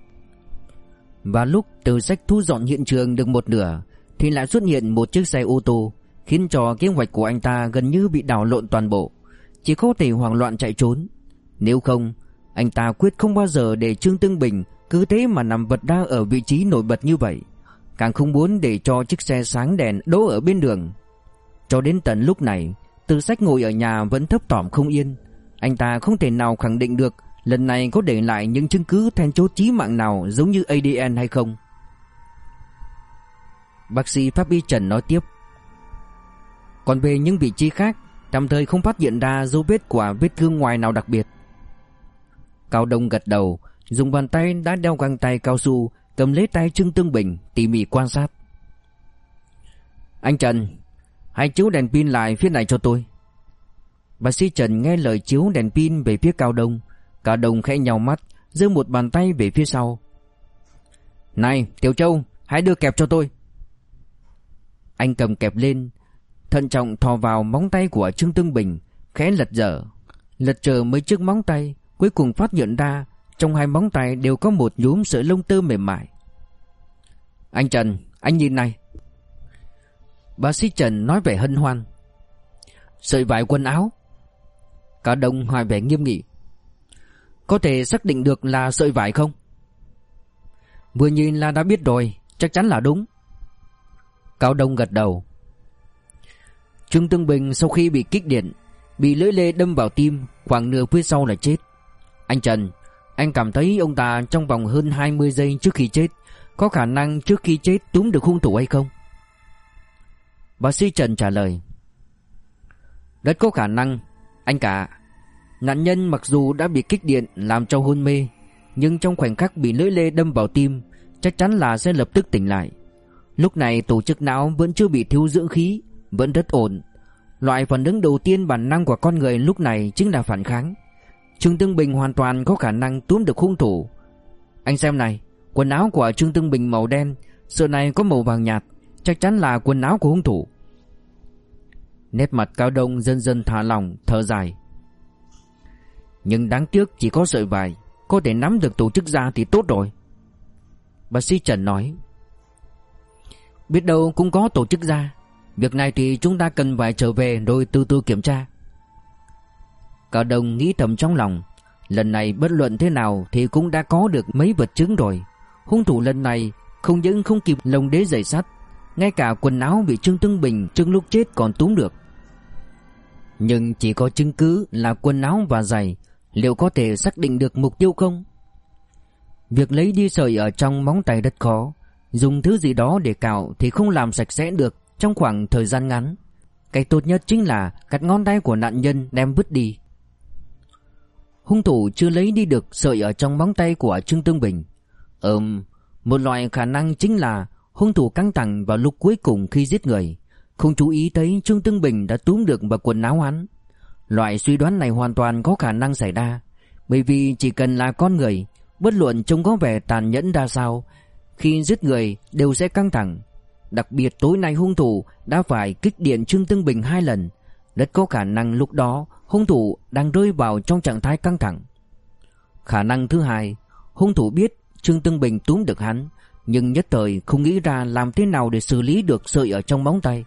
Và lúc tử sách thu dọn hiện trường được một nửa, Thì lại xuất hiện một chiếc xe ô tô, Khiến cho kế hoạch của anh ta gần như bị đảo lộn toàn bộ. Chỉ có thể hoảng loạn chạy trốn. Nếu không anh ta quyết không bao giờ để Trương Tương Bình cứ thế mà nằm vật ra ở vị trí nổi bật như vậy. Càng không muốn để cho chiếc xe sáng đèn đỗ ở bên đường. Cho đến tận lúc này, Từ Sách ngồi ở nhà vẫn thấp thỏm không yên. Anh ta không thể nào khẳng định được lần này có để lại những chứng cứ then chốt chí mạng nào giống như ADN hay không. Bác sĩ Pháp Y Trần nói tiếp. Còn về những vị trí khác, tạm thời không phát hiện ra dấu vết của vết thương ngoài nào đặc biệt. Cao Đông gật đầu, dùng bàn tay đã đeo găng tay cao su, cầm lấy tay Trương Tương Bình, tỉ mỉ quan sát. Anh Trần, hãy chiếu đèn pin lại phía này cho tôi. Bác sĩ Trần nghe lời chiếu đèn pin về phía Cao Đông. Cao Đông khẽ nhào mắt, giơ một bàn tay về phía sau. Này, Tiểu Châu, hãy đưa kẹp cho tôi. Anh cầm kẹp lên, thận trọng thò vào móng tay của Trương Tương Bình, khẽ lật dở. Lật chờ mấy chiếc móng tay, Cuối cùng phát hiện ra, Trong hai móng tay đều có một nhúm sợi lông tơ mềm mại. Anh Trần, Anh nhìn này. Bác sĩ Trần nói vẻ hân hoan. Sợi vải quần áo. Cả đồng hỏi vẻ nghiêm nghị. Có thể xác định được là sợi vải không? Vừa nhìn là đã biết rồi, Chắc chắn là đúng. Cao Đông gật đầu. Trương Tương Bình sau khi bị kích điện, Bị lưỡi lê đâm vào tim, Khoảng nửa phía sau là chết. Anh Trần, Anh cảm thấy ông ta trong vòng hơn 20 giây trước khi chết, Có khả năng trước khi chết túm được hung thủ hay không? Bác sĩ Trần trả lời, Rất có khả năng, Anh cả. Nạn nhân mặc dù đã bị kích điện Làm cho hôn mê, Nhưng trong khoảnh khắc bị lưỡi lê đâm vào tim, Chắc chắn là sẽ lập tức tỉnh lại. Lúc này tổ chức não vẫn chưa bị thiếu dưỡng khí, Vẫn rất ổn. Loại phản ứng đầu tiên bản năng của con người lúc này chính là phản kháng. Trương Tương Bình hoàn toàn có khả năng túm được hung thủ. Anh xem này, Quần áo của Trương Tương Bình màu đen sợi này có màu vàng nhạt, Chắc chắn là quần áo của hung thủ. Nét mặt cao đông dần dần thả lỏng, Thở dài. Nhưng đáng tiếc chỉ có sợi vải, Có thể nắm được tổ chức ra thì tốt rồi. Bác sĩ Trần nói, Biết đâu cũng có tổ chức ra. Việc này thì chúng ta cần phải trở về rồi từ từ kiểm tra. Cao Đông nghĩ thầm trong lòng, Lần này bất luận thế nào thì cũng đã có được mấy vật chứng rồi. Hung thủ lần này không những không kịp lồng đế giày sắt, Ngay cả quần áo bị Trương Tương Bình trương lúc chết còn túm được. Nhưng chỉ có chứng cứ là quần áo và giày, Liệu có thể xác định được mục tiêu không? Việc lấy đi sợi ở trong móng tay rất khó, Dùng thứ gì đó để cạo thì không làm sạch sẽ được trong khoảng thời gian ngắn. Cách tốt nhất chính là cắt ngón tay của nạn nhân đem vứt đi. Hung thủ chưa lấy đi được sợi ở trong móng tay của Trương Tương Bình. Ừm, một loại khả năng chính là hung thủ căng thẳng vào lúc cuối cùng khi giết người. Không chú ý thấy Trương Tương Bình đã túm được vào quần áo hắn. Loại suy đoán này hoàn toàn có khả năng xảy ra Bởi vì chỉ cần là con người Bất luận trông có vẻ tàn nhẫn ra sao Khi giết người đều sẽ căng thẳng. Đặc biệt tối nay hung thủ đã phải kích điện Trương Tương Bình hai lần rất có khả năng lúc đó hung thủ đang rơi vào trong trạng thái căng thẳng. Khả năng thứ hai, Hung thủ biết Trương tân Bình túm được hắn, Nhưng nhất thời không nghĩ ra làm thế nào để xử lý được sợi ở trong móng tay.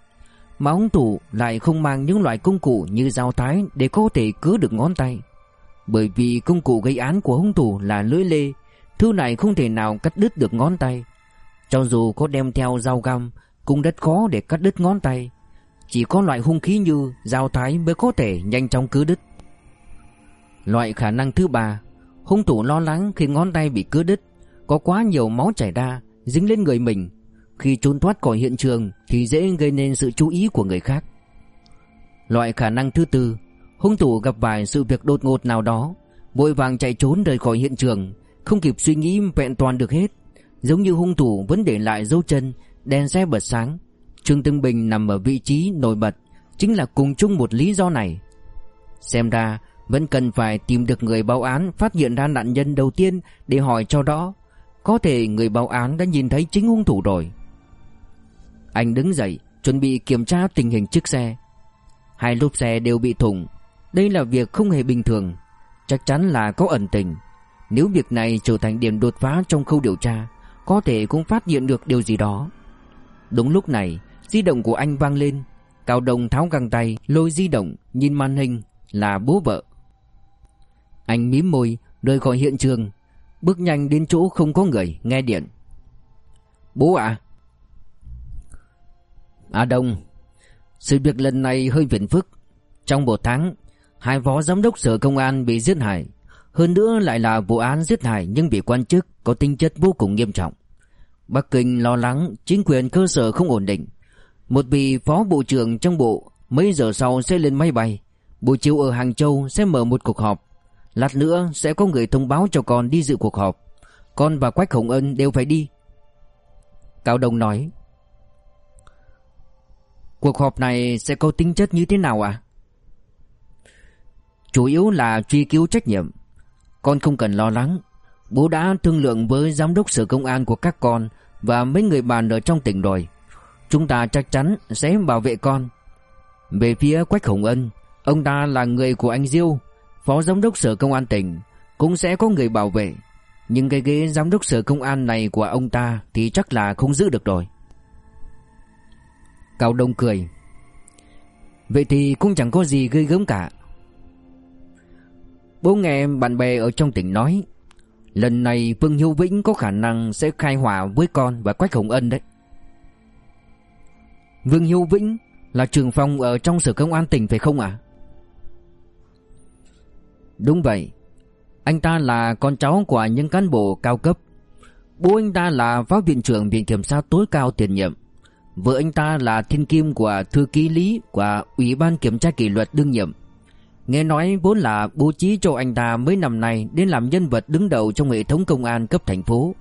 Mà hung thủ lại không mang những loại công cụ như dao thái để có thể cứa được ngón tay. Bởi vì công cụ gây án của hung thủ là lưỡi lê, Thứ này không thể nào cắt đứt được ngón tay. Cho dù có đem theo dao găm, Cũng rất khó để cắt đứt ngón tay. Chỉ có loại hung khí như dao thái mới có thể nhanh chóng cứ đứt. Loại khả năng thứ ba, Hung thủ lo lắng khi ngón tay bị cứ đứt, Có quá nhiều máu chảy ra, Dính lên người mình. Khi trốn thoát khỏi hiện trường Thì dễ gây nên sự chú ý của người khác. Loại khả năng thứ tư, Hung thủ gặp vài sự việc đột ngột nào đó, Vội vàng chạy trốn rời khỏi hiện trường, Không kịp suy nghĩ vẹn toàn được hết. Giống như hung thủ vẫn để lại dấu chân Đèn xe bật sáng. Trương Tương Bình nằm ở vị trí nổi bật, Chính là cùng chung một lý do này. Xem ra, Vẫn cần phải tìm được người báo án Phát hiện ra nạn nhân đầu tiên Để hỏi cho đó Có thể người báo án đã nhìn thấy chính hung thủ rồi. Anh đứng dậy, Chuẩn bị kiểm tra tình hình chiếc xe. Hai lốp xe đều bị thủng. Đây là việc không hề bình thường. Chắc chắn là có ẩn tình. Nếu việc này trở thành điểm đột phá trong khâu điều tra, có thể cũng phát hiện được điều gì đó. Đúng lúc này Di động của anh vang lên. Cao Đông tháo găng tay, Lôi di động, Nhìn màn hình Là bố vợ. Anh mím môi, Rời khỏi hiện trường. Bước nhanh đến chỗ không có người, Nghe điện. Bố ạ. À Đông, Sự việc lần này hơi phiền phức. Trong một tháng, Hai phó giám đốc sở công an bị giết hại, Hơn nữa lại là vụ án giết hại Nhưng bị quan chức có tính chất vô cùng nghiêm trọng. Bắc Kinh lo lắng, chính quyền cơ sở không ổn định. Một vị phó bộ trưởng trong bộ mấy giờ sau sẽ lên máy bay. Buổi chiều ở Hàng Châu sẽ mở một cuộc họp. Lát nữa sẽ có người thông báo cho con đi dự cuộc họp. Con và Quách Hồng Ân đều phải đi. Cao Đông nói. Cuộc họp này sẽ có tính chất như thế nào ạ? À? Chủ yếu là truy cứu trách nhiệm. Con không cần lo lắng. Bố đã thương lượng với giám đốc sở công an của các con và mấy người bạn ở trong tỉnh rồi. Chúng ta chắc chắn sẽ bảo vệ con. Về phía Quách Hồng Ân, ông ta là người của anh Diêu, phó giám đốc sở công an tỉnh, cũng sẽ có người bảo vệ. Nhưng cái ghế giám đốc sở công an này của ông ta thì chắc là không giữ được rồi. Cao Đông cười Vậy thì cũng chẳng có gì gây gớm cả Bố nghe bạn bè ở trong tỉnh nói Lần này Vương Hiếu Vĩnh có khả năng sẽ khai hỏa với con và Quách Hồng Ân đấy Vương Hiếu Vĩnh là trưởng phòng ở trong sở công an tỉnh phải không ạ? Đúng vậy Anh ta là con cháu của những cán bộ cao cấp Bố anh ta là phó viện trưởng viện kiểm sát tối cao tiền nhiệm Vợ anh ta là thiên kim của thư ký lý của Ủy ban kiểm tra kỷ luật đương nhiệm Nghe nói vốn là bố trí cho anh ta mấy năm nay đến làm nhân vật đứng đầu trong hệ thống công an cấp thành phố.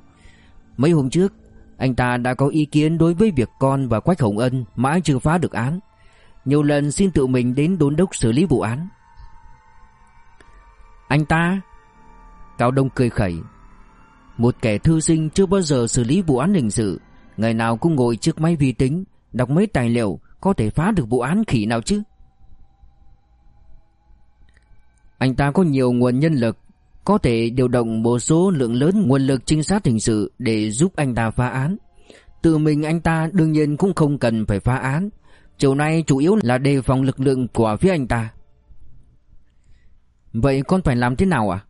Mấy hôm trước, anh ta đã có ý kiến đối với việc con và Quách Hồng Ân mãi chưa phá được án. Nhiều lần xin tự mình đến đôn đốc xử lý vụ án. Anh ta? Cao Đông cười khẩy. Một kẻ thư sinh chưa bao giờ xử lý vụ án hình sự, ngày nào cũng ngồi trước máy vi tính, đọc mấy tài liệu, có thể phá được vụ án khỉ nào chứ? Anh ta có nhiều nguồn nhân lực có thể điều động một số lượng lớn nguồn lực trinh sát hình sự Để giúp anh ta phá án. Tự mình anh ta đương nhiên cũng không cần phải phá án. Chiều nay chủ yếu là đề phòng lực lượng của phía anh ta. Vậy con phải làm thế nào à?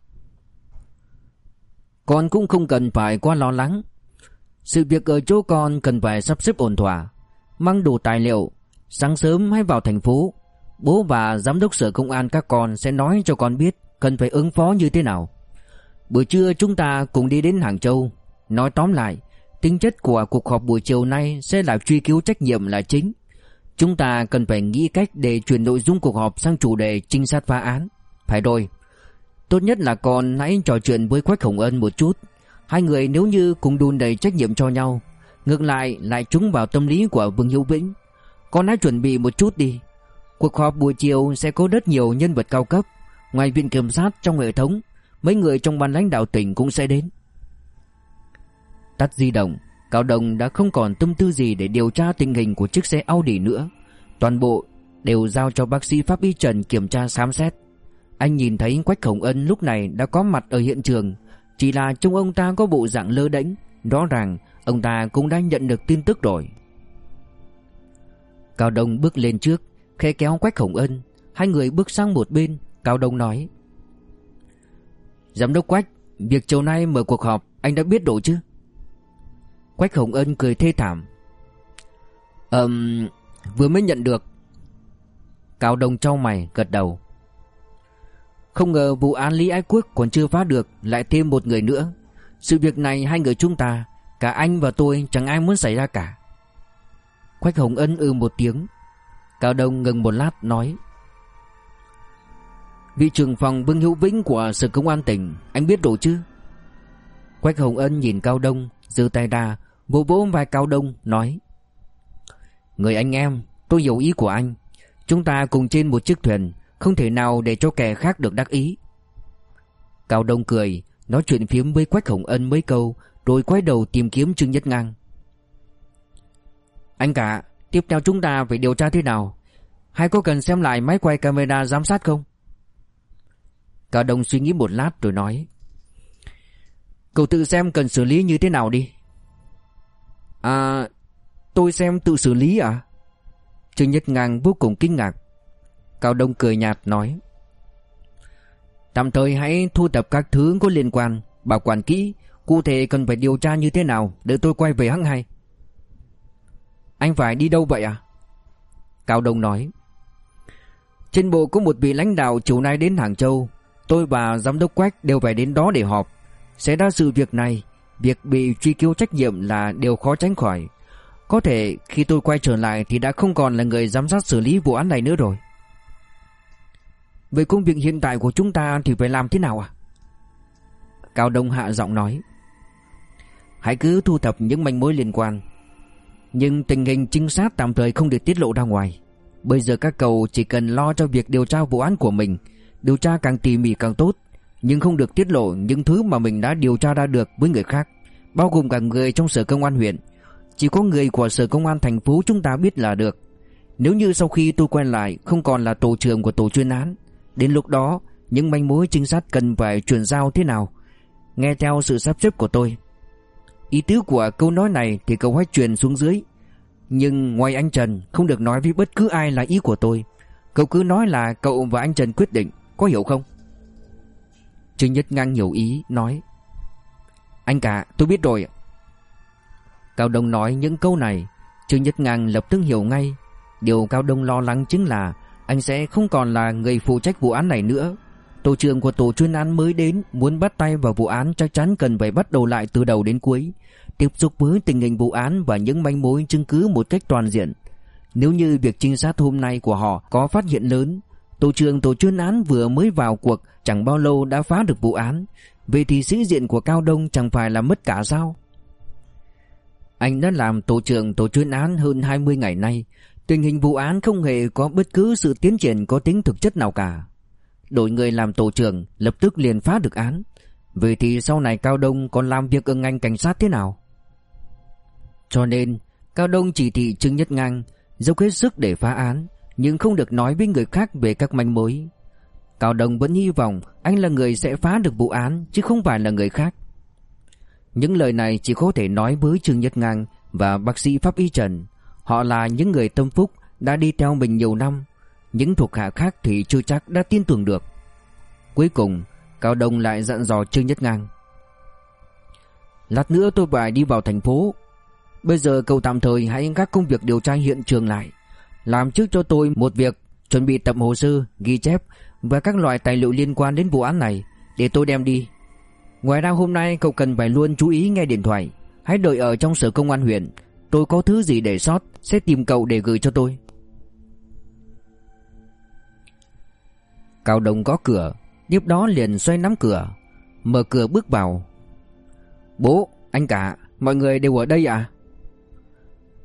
Con cũng không cần phải quá lo lắng. Sự việc ở chỗ con cần phải sắp xếp ổn thỏa, Mang đủ tài liệu. Sáng sớm hãy vào thành phố. Bố và giám đốc sở công an các con sẽ nói cho con biết cần phải ứng phó như thế nào. Buổi trưa chúng ta cùng đi đến Hàng Châu. Nói tóm lại, tính chất của cuộc họp buổi chiều nay sẽ là truy cứu trách nhiệm là chính. Chúng ta cần phải nghĩ cách để chuyển nội dung cuộc họp sang chủ đề trinh sát phá án. Phải rồi. Tốt nhất là con hãy trò chuyện với Quách Hồng Ân một chút. Hai người nếu như cùng đùn đầy trách nhiệm cho nhau, ngược lại lại trúng vào tâm lý của Vương Hiếu Vĩnh. Con hãy chuẩn bị một chút đi. Cuộc họp buổi chiều sẽ có rất nhiều nhân vật cao cấp Ngoài viện kiểm sát trong hệ thống, Mấy người trong ban lãnh đạo tỉnh cũng sẽ đến. Tắt di động, Cao Đồng đã không còn tâm tư gì để điều tra tình hình của chiếc xe Audi nữa. Toàn bộ đều giao cho bác sĩ Pháp Y Trần kiểm tra xám xét. Anh nhìn thấy Quách Khổng Ân lúc này đã có mặt ở hiện trường. Chỉ là trông ông ta có bộ dạng lơ đễnh. Rõ ràng, ông ta cũng đã nhận được tin tức rồi. Cao Đông bước lên trước Khẽ kéo Quách Hồng Ân. Hai người bước sang một bên Cao Đông nói. Giám đốc Quách, Việc chiều nay mở cuộc họp, Anh đã biết đủ chứ? Quách Hồng Ân cười thê thảm. Ờm, Vừa mới nhận được. Cao Đông trao mày, gật đầu. Không ngờ vụ án Lý Ái Quốc còn chưa phá được, Lại thêm một người nữa. Sự việc này hai người chúng ta, Cả anh và tôi chẳng ai muốn xảy ra cả. Quách Hồng Ân ư một tiếng. Cao Đông ngừng một lát, nói. Vị trưởng phòng Vương Hữu Vĩnh của Sở Công an tỉnh, Anh biết rồi chứ? Quách Hồng Ân nhìn Cao Đông, giơ tay ra, Vỗ vỗ vai Cao Đông, nói, Người anh em, Tôi hiểu ý của anh. Chúng ta cùng trên một chiếc thuyền, Không thể nào để cho kẻ khác được đắc ý. Cao Đông cười, Nói chuyện phiếm với Quách Hồng Ân mấy câu, Rồi quay đầu tìm kiếm Trương Nhất Ngang. Anh cả, Tiếp theo chúng ta phải điều tra thế nào? Hay có cần xem lại máy quay camera giám sát không? Cao Đông suy nghĩ một lát rồi nói. Cậu tự xem cần xử lý như thế nào đi. À Tôi xem tự xử lý à Trương Nhất Ngang vô cùng kinh ngạc. Cao Đông cười nhạt nói. Tạm thời hãy thu thập các thứ có liên quan, Bảo quản kỹ. Cụ thể cần phải điều tra như thế nào Để tôi quay về hăng hay anh phải đi đâu vậy à? Cao Đông nói. Trên bộ có một vị lãnh đạo chiều nay đến Hàng Châu. Tôi và giám đốc Quách đều phải đến đó để họp. Sẽ ra sự việc này, Việc bị truy cứu trách nhiệm là điều khó tránh khỏi. Có thể khi tôi quay trở lại Thì đã không còn là người giám sát xử lý vụ án này nữa rồi. Về công việc hiện tại của chúng ta Thì phải làm thế nào à Cao Đông hạ giọng nói. Hãy cứ thu thập những manh mối liên quan. Nhưng tình hình trinh sát tạm thời không được tiết lộ ra ngoài. Bây giờ các cậu chỉ cần lo cho việc điều tra vụ án của mình. Điều tra càng tỉ mỉ càng tốt, Nhưng không được tiết lộ những thứ mà mình đã điều tra ra được với người khác, Bao gồm cả người trong sở công an huyện. Chỉ có người của sở công an thành phố chúng ta biết là được. Nếu như sau khi tôi quen lại, không còn là tổ trưởng của tổ chuyên án, Đến lúc đó, những manh mối trinh sát cần phải chuyển giao thế nào? Nghe theo sự sắp xếp của tôi. Ý tứ của câu nói này thì cậu hãy truyền xuống dưới. Nhưng ngoài anh Trần, Không được nói với bất cứ ai là ý của tôi. Cậu cứ nói là cậu và anh Trần quyết định. Có hiểu không? Trương Nhất Ngang hiểu ý, nói, Anh cả, tôi biết rồi Cao Đông nói những câu này Trương Nhất Ngang lập tức hiểu ngay. Điều Cao Đông lo lắng chính là Anh sẽ không còn là người phụ trách vụ án này nữa. Tổ trưởng của tổ chuyên án mới đến, Muốn bắt tay vào vụ án chắc chắn cần phải bắt đầu lại từ đầu đến cuối, Tiếp xúc với tình hình vụ án và những manh mối chứng cứ một cách toàn diện. Nếu như việc trinh sát hôm nay của họ có phát hiện lớn Tổ trưởng tổ chuyên án vừa mới vào cuộc, Chẳng bao lâu đã phá được vụ án. Vậy thì sĩ diện của Cao Đông chẳng phải là mất cả sao. Anh đã làm tổ trưởng tổ chuyên án hơn 20 ngày nay. Tình hình vụ án không hề có bất cứ sự tiến triển có tính thực chất nào cả. Đổi người làm tổ trưởng Lập tức liền phá được án. Vậy thì sau này Cao Đông còn làm việc ở ngành cảnh sát thế nào? Cho nên, Cao Đông chỉ thị Trương Nhất Ngang Dốc hết sức để phá án. Nhưng không được nói với người khác về các manh mối. Cao Đông vẫn hy vọng Anh là người sẽ phá được vụ án, Chứ không phải là người khác. Những lời này chỉ có thể nói với Trương Nhất Ngang Và bác sĩ Pháp Y Trần. Họ là những người tâm phúc, Đã đi theo mình nhiều năm. Những thuộc hạ khác thì chưa chắc đã tin tưởng được. Cuối cùng, Cao Đông lại dặn dò Trương Nhất Ngang. Lát nữa tôi phải đi vào thành phố. Bây giờ cậu tạm thời hãy các công việc điều tra hiện trường lại. Làm trước cho tôi một việc Chuẩn bị tập hồ sơ, ghi chép Và các loại tài liệu liên quan đến vụ án này Để tôi đem đi. Ngoài ra hôm nay cậu cần phải luôn chú ý nghe điện thoại. Hãy đợi ở trong sở công an huyện Tôi có thứ gì để sót Sẽ tìm cậu để gửi cho tôi. Cao đồng có cửa Tiếp đó liền xoay nắm cửa Mở cửa bước vào. Bố, anh cả, mọi người đều ở đây à?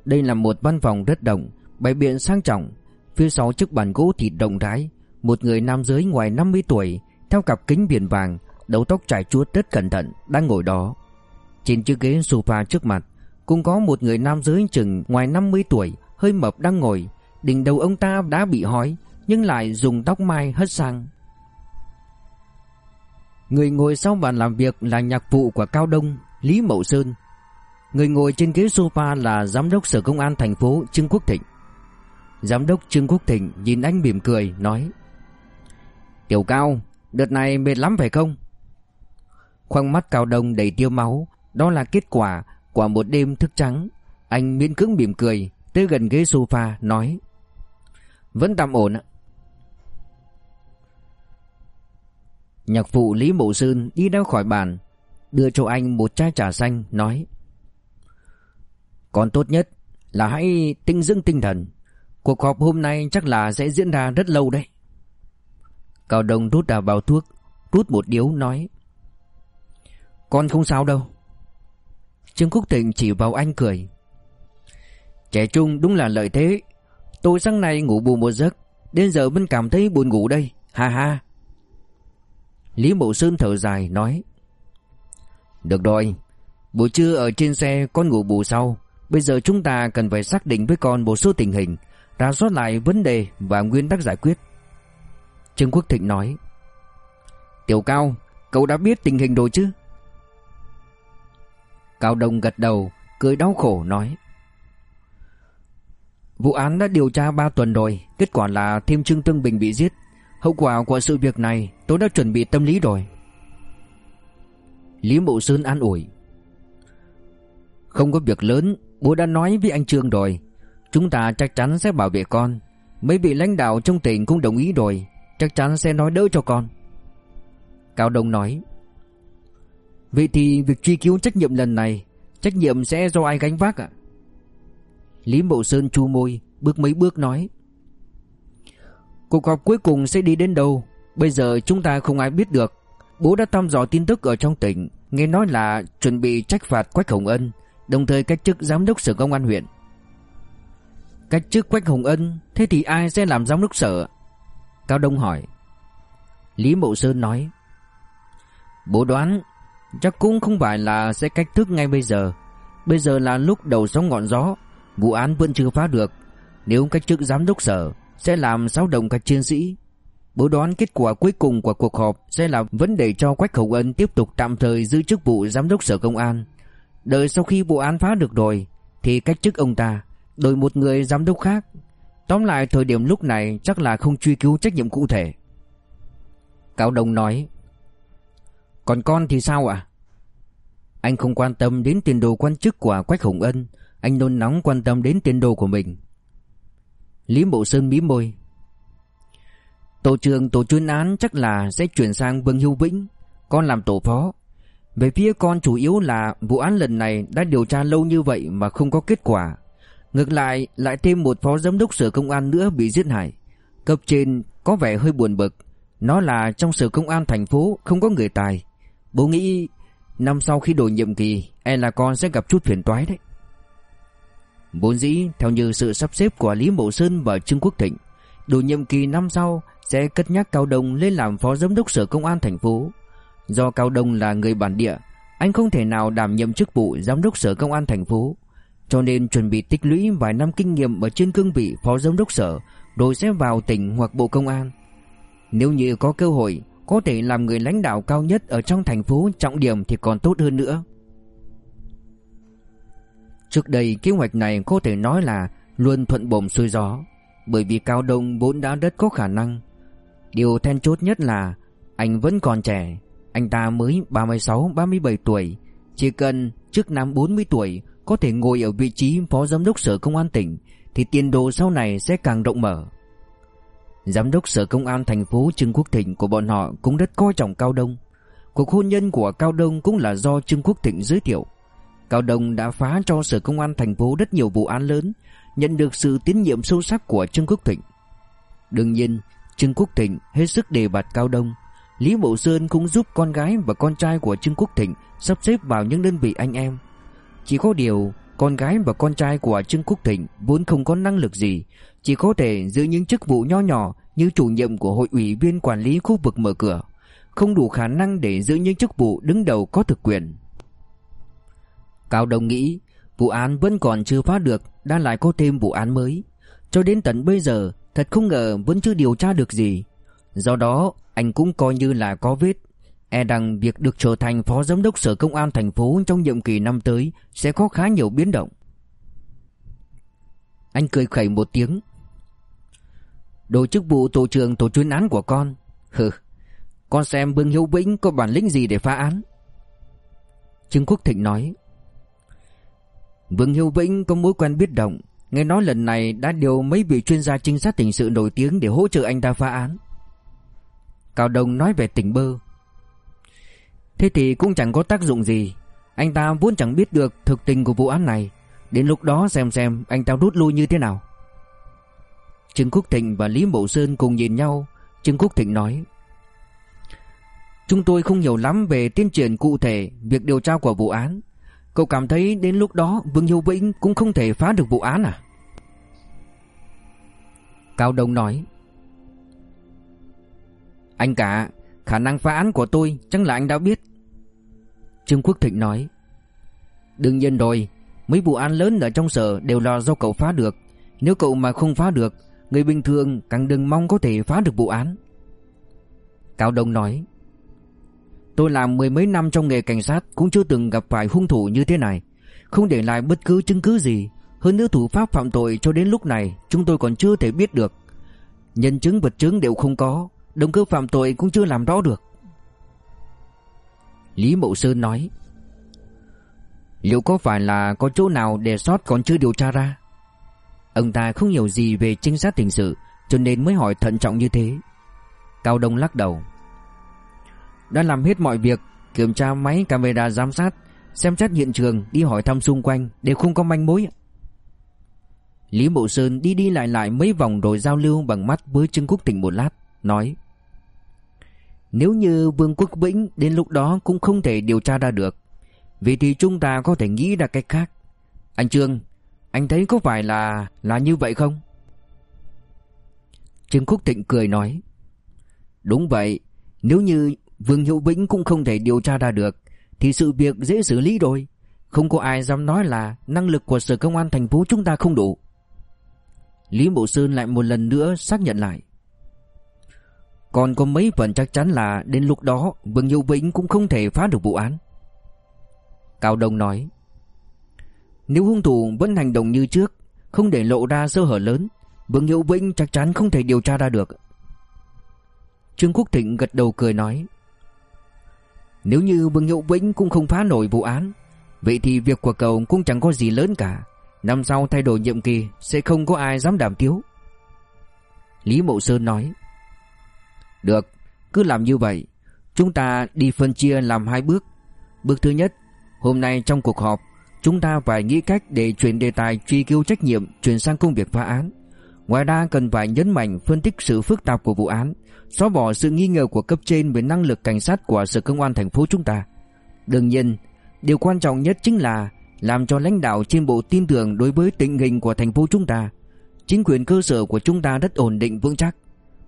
Đây là một văn phòng rất động Bày biện sang trọng Phía sau chiếc bàn gỗ thịt động rãi Một người nam giới ngoài 50 tuổi Theo cặp kính viền vàng Đầu tóc trải chuốt rất cẩn thận Đang ngồi đó Trên chiếc ghế sofa trước mặt Cũng có một người nam giới chừng ngoài 50 tuổi Hơi mập đang ngồi Đỉnh đầu ông ta đã bị hói nhưng lại dùng tóc mai hất sang. Người ngồi sau bàn làm việc là nhạc vụ của Cao Đông, Lý Mậu Sơn. Người ngồi trên ghế sofa là giám đốc sở công an thành phố Trương Quốc Thịnh. Giám đốc Trương Quốc Thịnh nhìn anh mỉm cười nói: "Tiểu Cao, đợt này mệt lắm phải không?" Khoang mắt Cao Đông đầy tiêu máu, đó là kết quả của một đêm thức trắng. Anh miễn cưỡng mỉm cười, tới gần ghế sofa nói: "Vẫn tạm ổn ạ." Nhạc phụ Lý Mộ Sơn đi ra khỏi bàn Đưa cho anh một chai trà xanh Nói Còn tốt nhất là hãy tinh dưỡng tinh thần Cuộc họp hôm nay chắc là sẽ diễn ra rất lâu đấy. Cao Đông rút ra bao thuốc, Rút một điếu, nói, Con không sao đâu. Trương Quốc Tịnh chỉ vào anh cười, Trẻ trung đúng là lợi thế. Tôi sáng nay ngủ bù một giấc, Đến giờ vẫn cảm thấy buồn ngủ đây. Ha ha. Lý Mộ Sơn thở dài, nói, Được rồi, Buổi trưa ở trên xe con ngủ bù sau. Bây giờ chúng ta cần phải xác định với con một số tình hình. Ra soát lại vấn đề và nguyên tắc giải quyết. Trương Quốc Thịnh nói, Tiểu Cao, Cậu đã biết tình hình rồi chứ? Cao Đông gật đầu, Cười đau khổ nói, Vụ án đã điều tra 3 tuần rồi, Kết quả là thêm Trương Tương Bình bị giết. Hậu quả của sự việc này, tôi đã chuẩn bị tâm lý rồi. Lý Mộ Sơn an ủi, Không có việc lớn, Bố đã nói với anh Trương rồi Chúng ta chắc chắn sẽ bảo vệ con. Mấy vị lãnh đạo trong tỉnh cũng đồng ý rồi. Chắc chắn sẽ nói đỡ cho con. Cao Đông nói, Vậy thì việc truy cứu trách nhiệm lần này, Trách nhiệm sẽ do ai gánh vác ạ? Lý Mậu Sơn chu môi, Bước mấy bước nói, Cuộc họp cuối cùng sẽ đi đến đâu? Bây giờ chúng ta không ai biết được. Bố đã thăm dò tin tức ở trong tỉnh, Nghe nói là chuẩn bị trách phạt Quách Hồng Ân, Đồng thời cách chức giám đốc sở công an huyện. Cách chức Quách Hồng Ân Thế thì ai sẽ làm giám đốc sở Cao Đông hỏi Lý Mậu Sơn nói Bố đoán Chắc cũng không phải là sẽ cách thức ngay bây giờ Bây giờ là lúc đầu sóng ngọn gió Vụ án vẫn chưa phá được Nếu cách chức giám đốc sở sẽ làm xáo động các chiến sĩ. Bố đoán kết quả cuối cùng của cuộc họp sẽ là vấn đề cho Quách Hồng Ân tiếp tục tạm thời giữ chức vụ giám đốc sở công an. Đợi sau khi vụ án phá được rồi thì cách chức ông ta, Đổi một người giám đốc khác. Tóm lại, thời điểm lúc này chắc là không truy cứu trách nhiệm cụ thể. Cao Đông nói, Còn con thì sao ạ? Anh không quan tâm đến tiền đồ quan chức của Quách Hồng Ân, Anh nôn nóng quan tâm đến tiền đồ của mình. Lý Mộ Sơn mí môi, Tổ trưởng tổ chuyên án chắc là sẽ chuyển sang Vương Hữu Vĩnh, Con làm tổ phó. Về phía con chủ yếu là vụ án lần này đã điều tra lâu như vậy mà không có kết quả. Ngược lại lại thêm một phó giám đốc sở công an nữa bị giết hại. Cấp trên có vẻ hơi buồn bực. Nó là trong sở công an thành phố, không có người tài. Bố nghĩ năm sau khi đổi nhiệm kỳ E là con sẽ gặp chút phiền toái đấy. Vốn dĩ, theo như sự sắp xếp của Lý Mộ Sơn và Trương Quốc Thịnh, Đổi nhiệm kỳ năm sau sẽ cất nhắc Cao Đông lên làm phó giám đốc sở công an thành phố. Do Cao Đông là người bản địa, Anh không thể nào đảm nhiệm chức vụ giám đốc sở công an thành phố cho nên chuẩn bị tích lũy vài năm kinh nghiệm ở trên cương vị phó giám đốc sở rồi sẽ vào tỉnh hoặc bộ công an. Nếu như có cơ hội, có thể làm người lãnh đạo cao nhất ở trong thành phố trọng điểm thì còn tốt hơn nữa. Trước đây kế hoạch này có thể nói là luôn thuận bồm xuôi gió, bởi vì Cao Đông vốn đã rất có khả năng. Điều then chốt nhất là anh vẫn còn trẻ, anh ta mới 36-37 tuổi, chỉ cần trước năm 40 tuổi có thể ngồi ở vị trí phó giám đốc sở công an tỉnh thì tiền đồ sau này sẽ càng rộng mở. Giám đốc sở công an thành phố Trương Quốc Thịnh của bọn họ cũng rất coi trọng Cao Đông. Cuộc hôn nhân của Cao Đông cũng là do Trương Quốc Thịnh giới thiệu. Cao Đông đã phá cho sở công an thành phố rất nhiều vụ án lớn, nhận được sự tín nhiệm sâu sắc của Trương Quốc Thịnh. Đương nhiên, Trương Quốc Thịnh hết sức đề bạt Cao Đông. Lý Mộ Sơn cũng giúp con gái và con trai của Trương Quốc Thịnh sắp xếp vào những đơn vị anh em. Chỉ có điều, Con gái và con trai của Trương Quốc Thịnh Vốn không có năng lực gì. Chỉ có thể giữ những chức vụ nho nhỏ Như chủ nhiệm của hội ủy viên quản lý khu vực mở cửa. Không đủ khả năng để giữ những chức vụ đứng đầu có thực quyền. Cao Đông nghĩ, Vụ án vẫn còn chưa phá được, Đã lại có thêm vụ án mới. Cho đến tận bây giờ, Thật không ngờ vẫn chưa điều tra được gì. Do đó, anh cũng coi như là có vết. E rằng việc được trở thành phó giám đốc sở công an thành phố trong nhiệm kỳ năm tới sẽ có khá nhiều biến động. Anh cười khẩy một tiếng. Đổi chức vụ tổ trưởng tổ chuyên án của con. Hừ, con xem Vương Hiếu Vĩnh có bản lĩnh gì để phá án. Trương Quốc Thịnh nói. Vương Hiếu Vĩnh có mối quen biết động. Nghe nói lần này đã điều mấy vị chuyên gia trinh sát hình sự nổi tiếng để hỗ trợ anh ta phá án. Cao Đông nói về tỉnh bơ. Thế thì cũng chẳng có tác dụng gì. Anh ta vốn chẳng biết được thực tình của vụ án này. Đến lúc đó xem xem anh ta rút lui như thế nào. Trương Quốc Thịnh và Lý Mậu Sơn cùng nhìn nhau. Trương Quốc Thịnh nói, Chúng tôi không hiểu lắm về tiến triển cụ thể Việc điều tra của vụ án. Cậu cảm thấy đến lúc đó Vương Hiếu Vĩnh cũng không thể phá được vụ án à? Cao Đông nói, Anh cả Khả năng phá án của tôi chắc là anh đã biết. Trương Quốc Thịnh nói, Đương nhiên rồi, Mấy vụ án lớn ở trong sở đều là do cậu phá được. Nếu cậu mà không phá được, Người bình thường càng đừng mong có thể phá được vụ án. Cao Đông nói, Tôi làm mười mấy năm trong nghề cảnh sát Cũng chưa từng gặp phải hung thủ như thế này. Không để lại bất cứ chứng cứ gì. Hơn nữa thủ pháp phạm tội cho đến lúc này Chúng tôi còn chưa thể biết được. Nhân chứng vật chứng đều không có. Động cơ phạm tội cũng chưa làm rõ được. Lý Mậu Sơn nói, Liệu có phải là có chỗ nào để sót còn chưa điều tra ra? Ông ta không hiểu gì về trinh sát hình sự, Cho nên mới hỏi thận trọng như thế. Cao Đông lắc đầu, Đã làm hết mọi việc, Kiểm tra máy camera giám sát, Xem xét hiện trường, Đi hỏi thăm xung quanh, Đều không có manh mối. Lý Mậu Sơn đi đi lại lại mấy vòng rồi giao lưu bằng mắt với Trương Quốc Tỉnh một lát, Nói nếu như Vương Quốc Vĩnh đến lúc đó cũng không thể điều tra ra được, Vì thì chúng ta có thể nghĩ ra cách khác. Anh Trương, Anh thấy có phải là là như vậy không? Trương Quốc Thịnh cười nói, Đúng vậy, Nếu như Vương Hiệu Vĩnh cũng không thể điều tra ra được, Thì sự việc dễ xử lý rồi. Không có ai dám nói là Năng lực của sở công an thành phố chúng ta không đủ. Lý Mộ Sơn lại một lần nữa xác nhận lại còn có mấy phần chắc chắn là đến lúc đó, Vương Hiệu Vĩnh cũng không thể phá được vụ án. Cao Đông nói, Nếu hung thủ vẫn hành động như trước, Không để lộ ra sơ hở lớn, Vương Hiệu Vĩnh chắc chắn không thể điều tra ra được. Trương Quốc Thịnh gật đầu cười nói, Nếu như Vương Hiệu Vĩnh cũng không phá nổi vụ án, Vậy thì việc của cậu cũng chẳng có gì lớn cả. Năm sau thay đổi nhiệm kỳ, Sẽ không có ai dám đảm tiếu. Lý Mậu Sơn nói được, Cứ làm như vậy. Chúng ta đi phân chia làm hai bước. Bước thứ nhất, Hôm nay trong cuộc họp, Chúng ta phải nghĩ cách để chuyển đề tài truy cứu trách nhiệm Chuyển sang công việc phá án. Ngoài ra cần phải nhấn mạnh phân tích sự phức tạp của vụ án, Xóa bỏ sự nghi ngờ của cấp trên Về năng lực cảnh sát của Sở Công an thành phố chúng ta. Đương nhiên, Điều quan trọng nhất chính là Làm cho lãnh đạo trên bộ tin tưởng đối với tình hình của thành phố chúng ta. Chính quyền cơ sở của chúng ta rất ổn định vững chắc.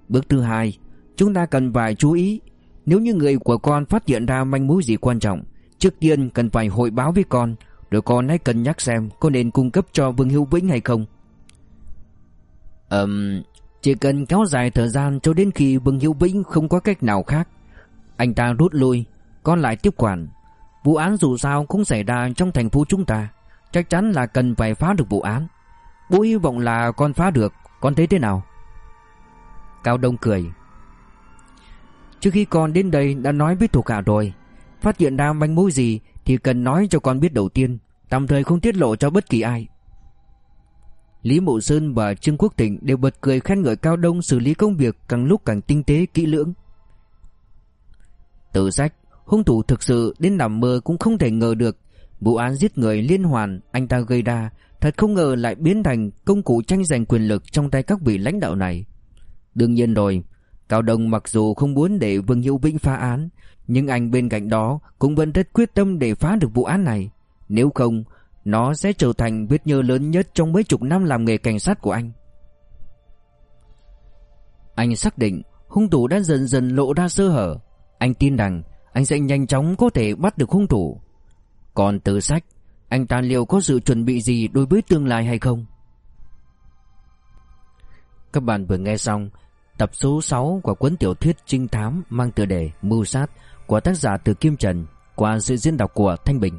Bước thứ hai Chúng ta cần phải chú ý Nếu như người của con phát hiện ra manh mối gì quan trọng Trước tiên cần phải hội báo với con. Rồi con hãy cân nhắc xem Có nên cung cấp cho Vương Hữu Vĩnh hay không. Ừm Chỉ cần kéo dài thời gian cho đến khi Vương Hữu Vĩnh không có cách nào khác Anh ta rút lui Con lại tiếp quản. Vụ án dù sao cũng xảy ra trong thành phố chúng ta Chắc chắn là cần phải phá được vụ án. Bố hy vọng là con phá được Con thấy thế nào? Cao Đông cười Trước khi con đến đây đã nói với thuộc hạ rồi. Phát hiện ra manh mối gì Thì cần nói cho con biết đầu tiên. Tạm thời không tiết lộ cho bất kỳ ai. Lý Mộ Sơn và Trương Quốc Tịnh Đều bật cười khen ngợi Cao Đông xử lý công việc Càng lúc càng tinh tế, kỹ lưỡng. Từ sách, Hung thủ thực sự đến nằm mơ cũng không thể ngờ được. Vụ án giết người liên hoàn, Anh ta gây ra, Thật không ngờ lại biến thành công cụ tranh giành quyền lực Trong tay các vị lãnh đạo này. Đương nhiên rồi Cao Đông mặc dù không muốn để Vương Hữu Vĩnh phá án, Nhưng anh bên cạnh đó Cũng vẫn rất quyết tâm để phá được vụ án này. Nếu không, Nó sẽ trở thành vết nhơ lớn nhất Trong mấy chục năm làm nghề cảnh sát của anh. Anh xác định hung thủ đã dần dần lộ ra sơ hở. Anh tin rằng Anh sẽ nhanh chóng có thể bắt được hung thủ. Còn từ sách, Anh ta liệu có sự chuẩn bị gì đối với tương lai hay không? Các bạn vừa nghe xong Tập số 6 của cuốn tiểu thuyết trinh thám mang tựa đề Mưu sát của tác giả Từ Kim Trần qua sự diễn đọc của Thanh Bình.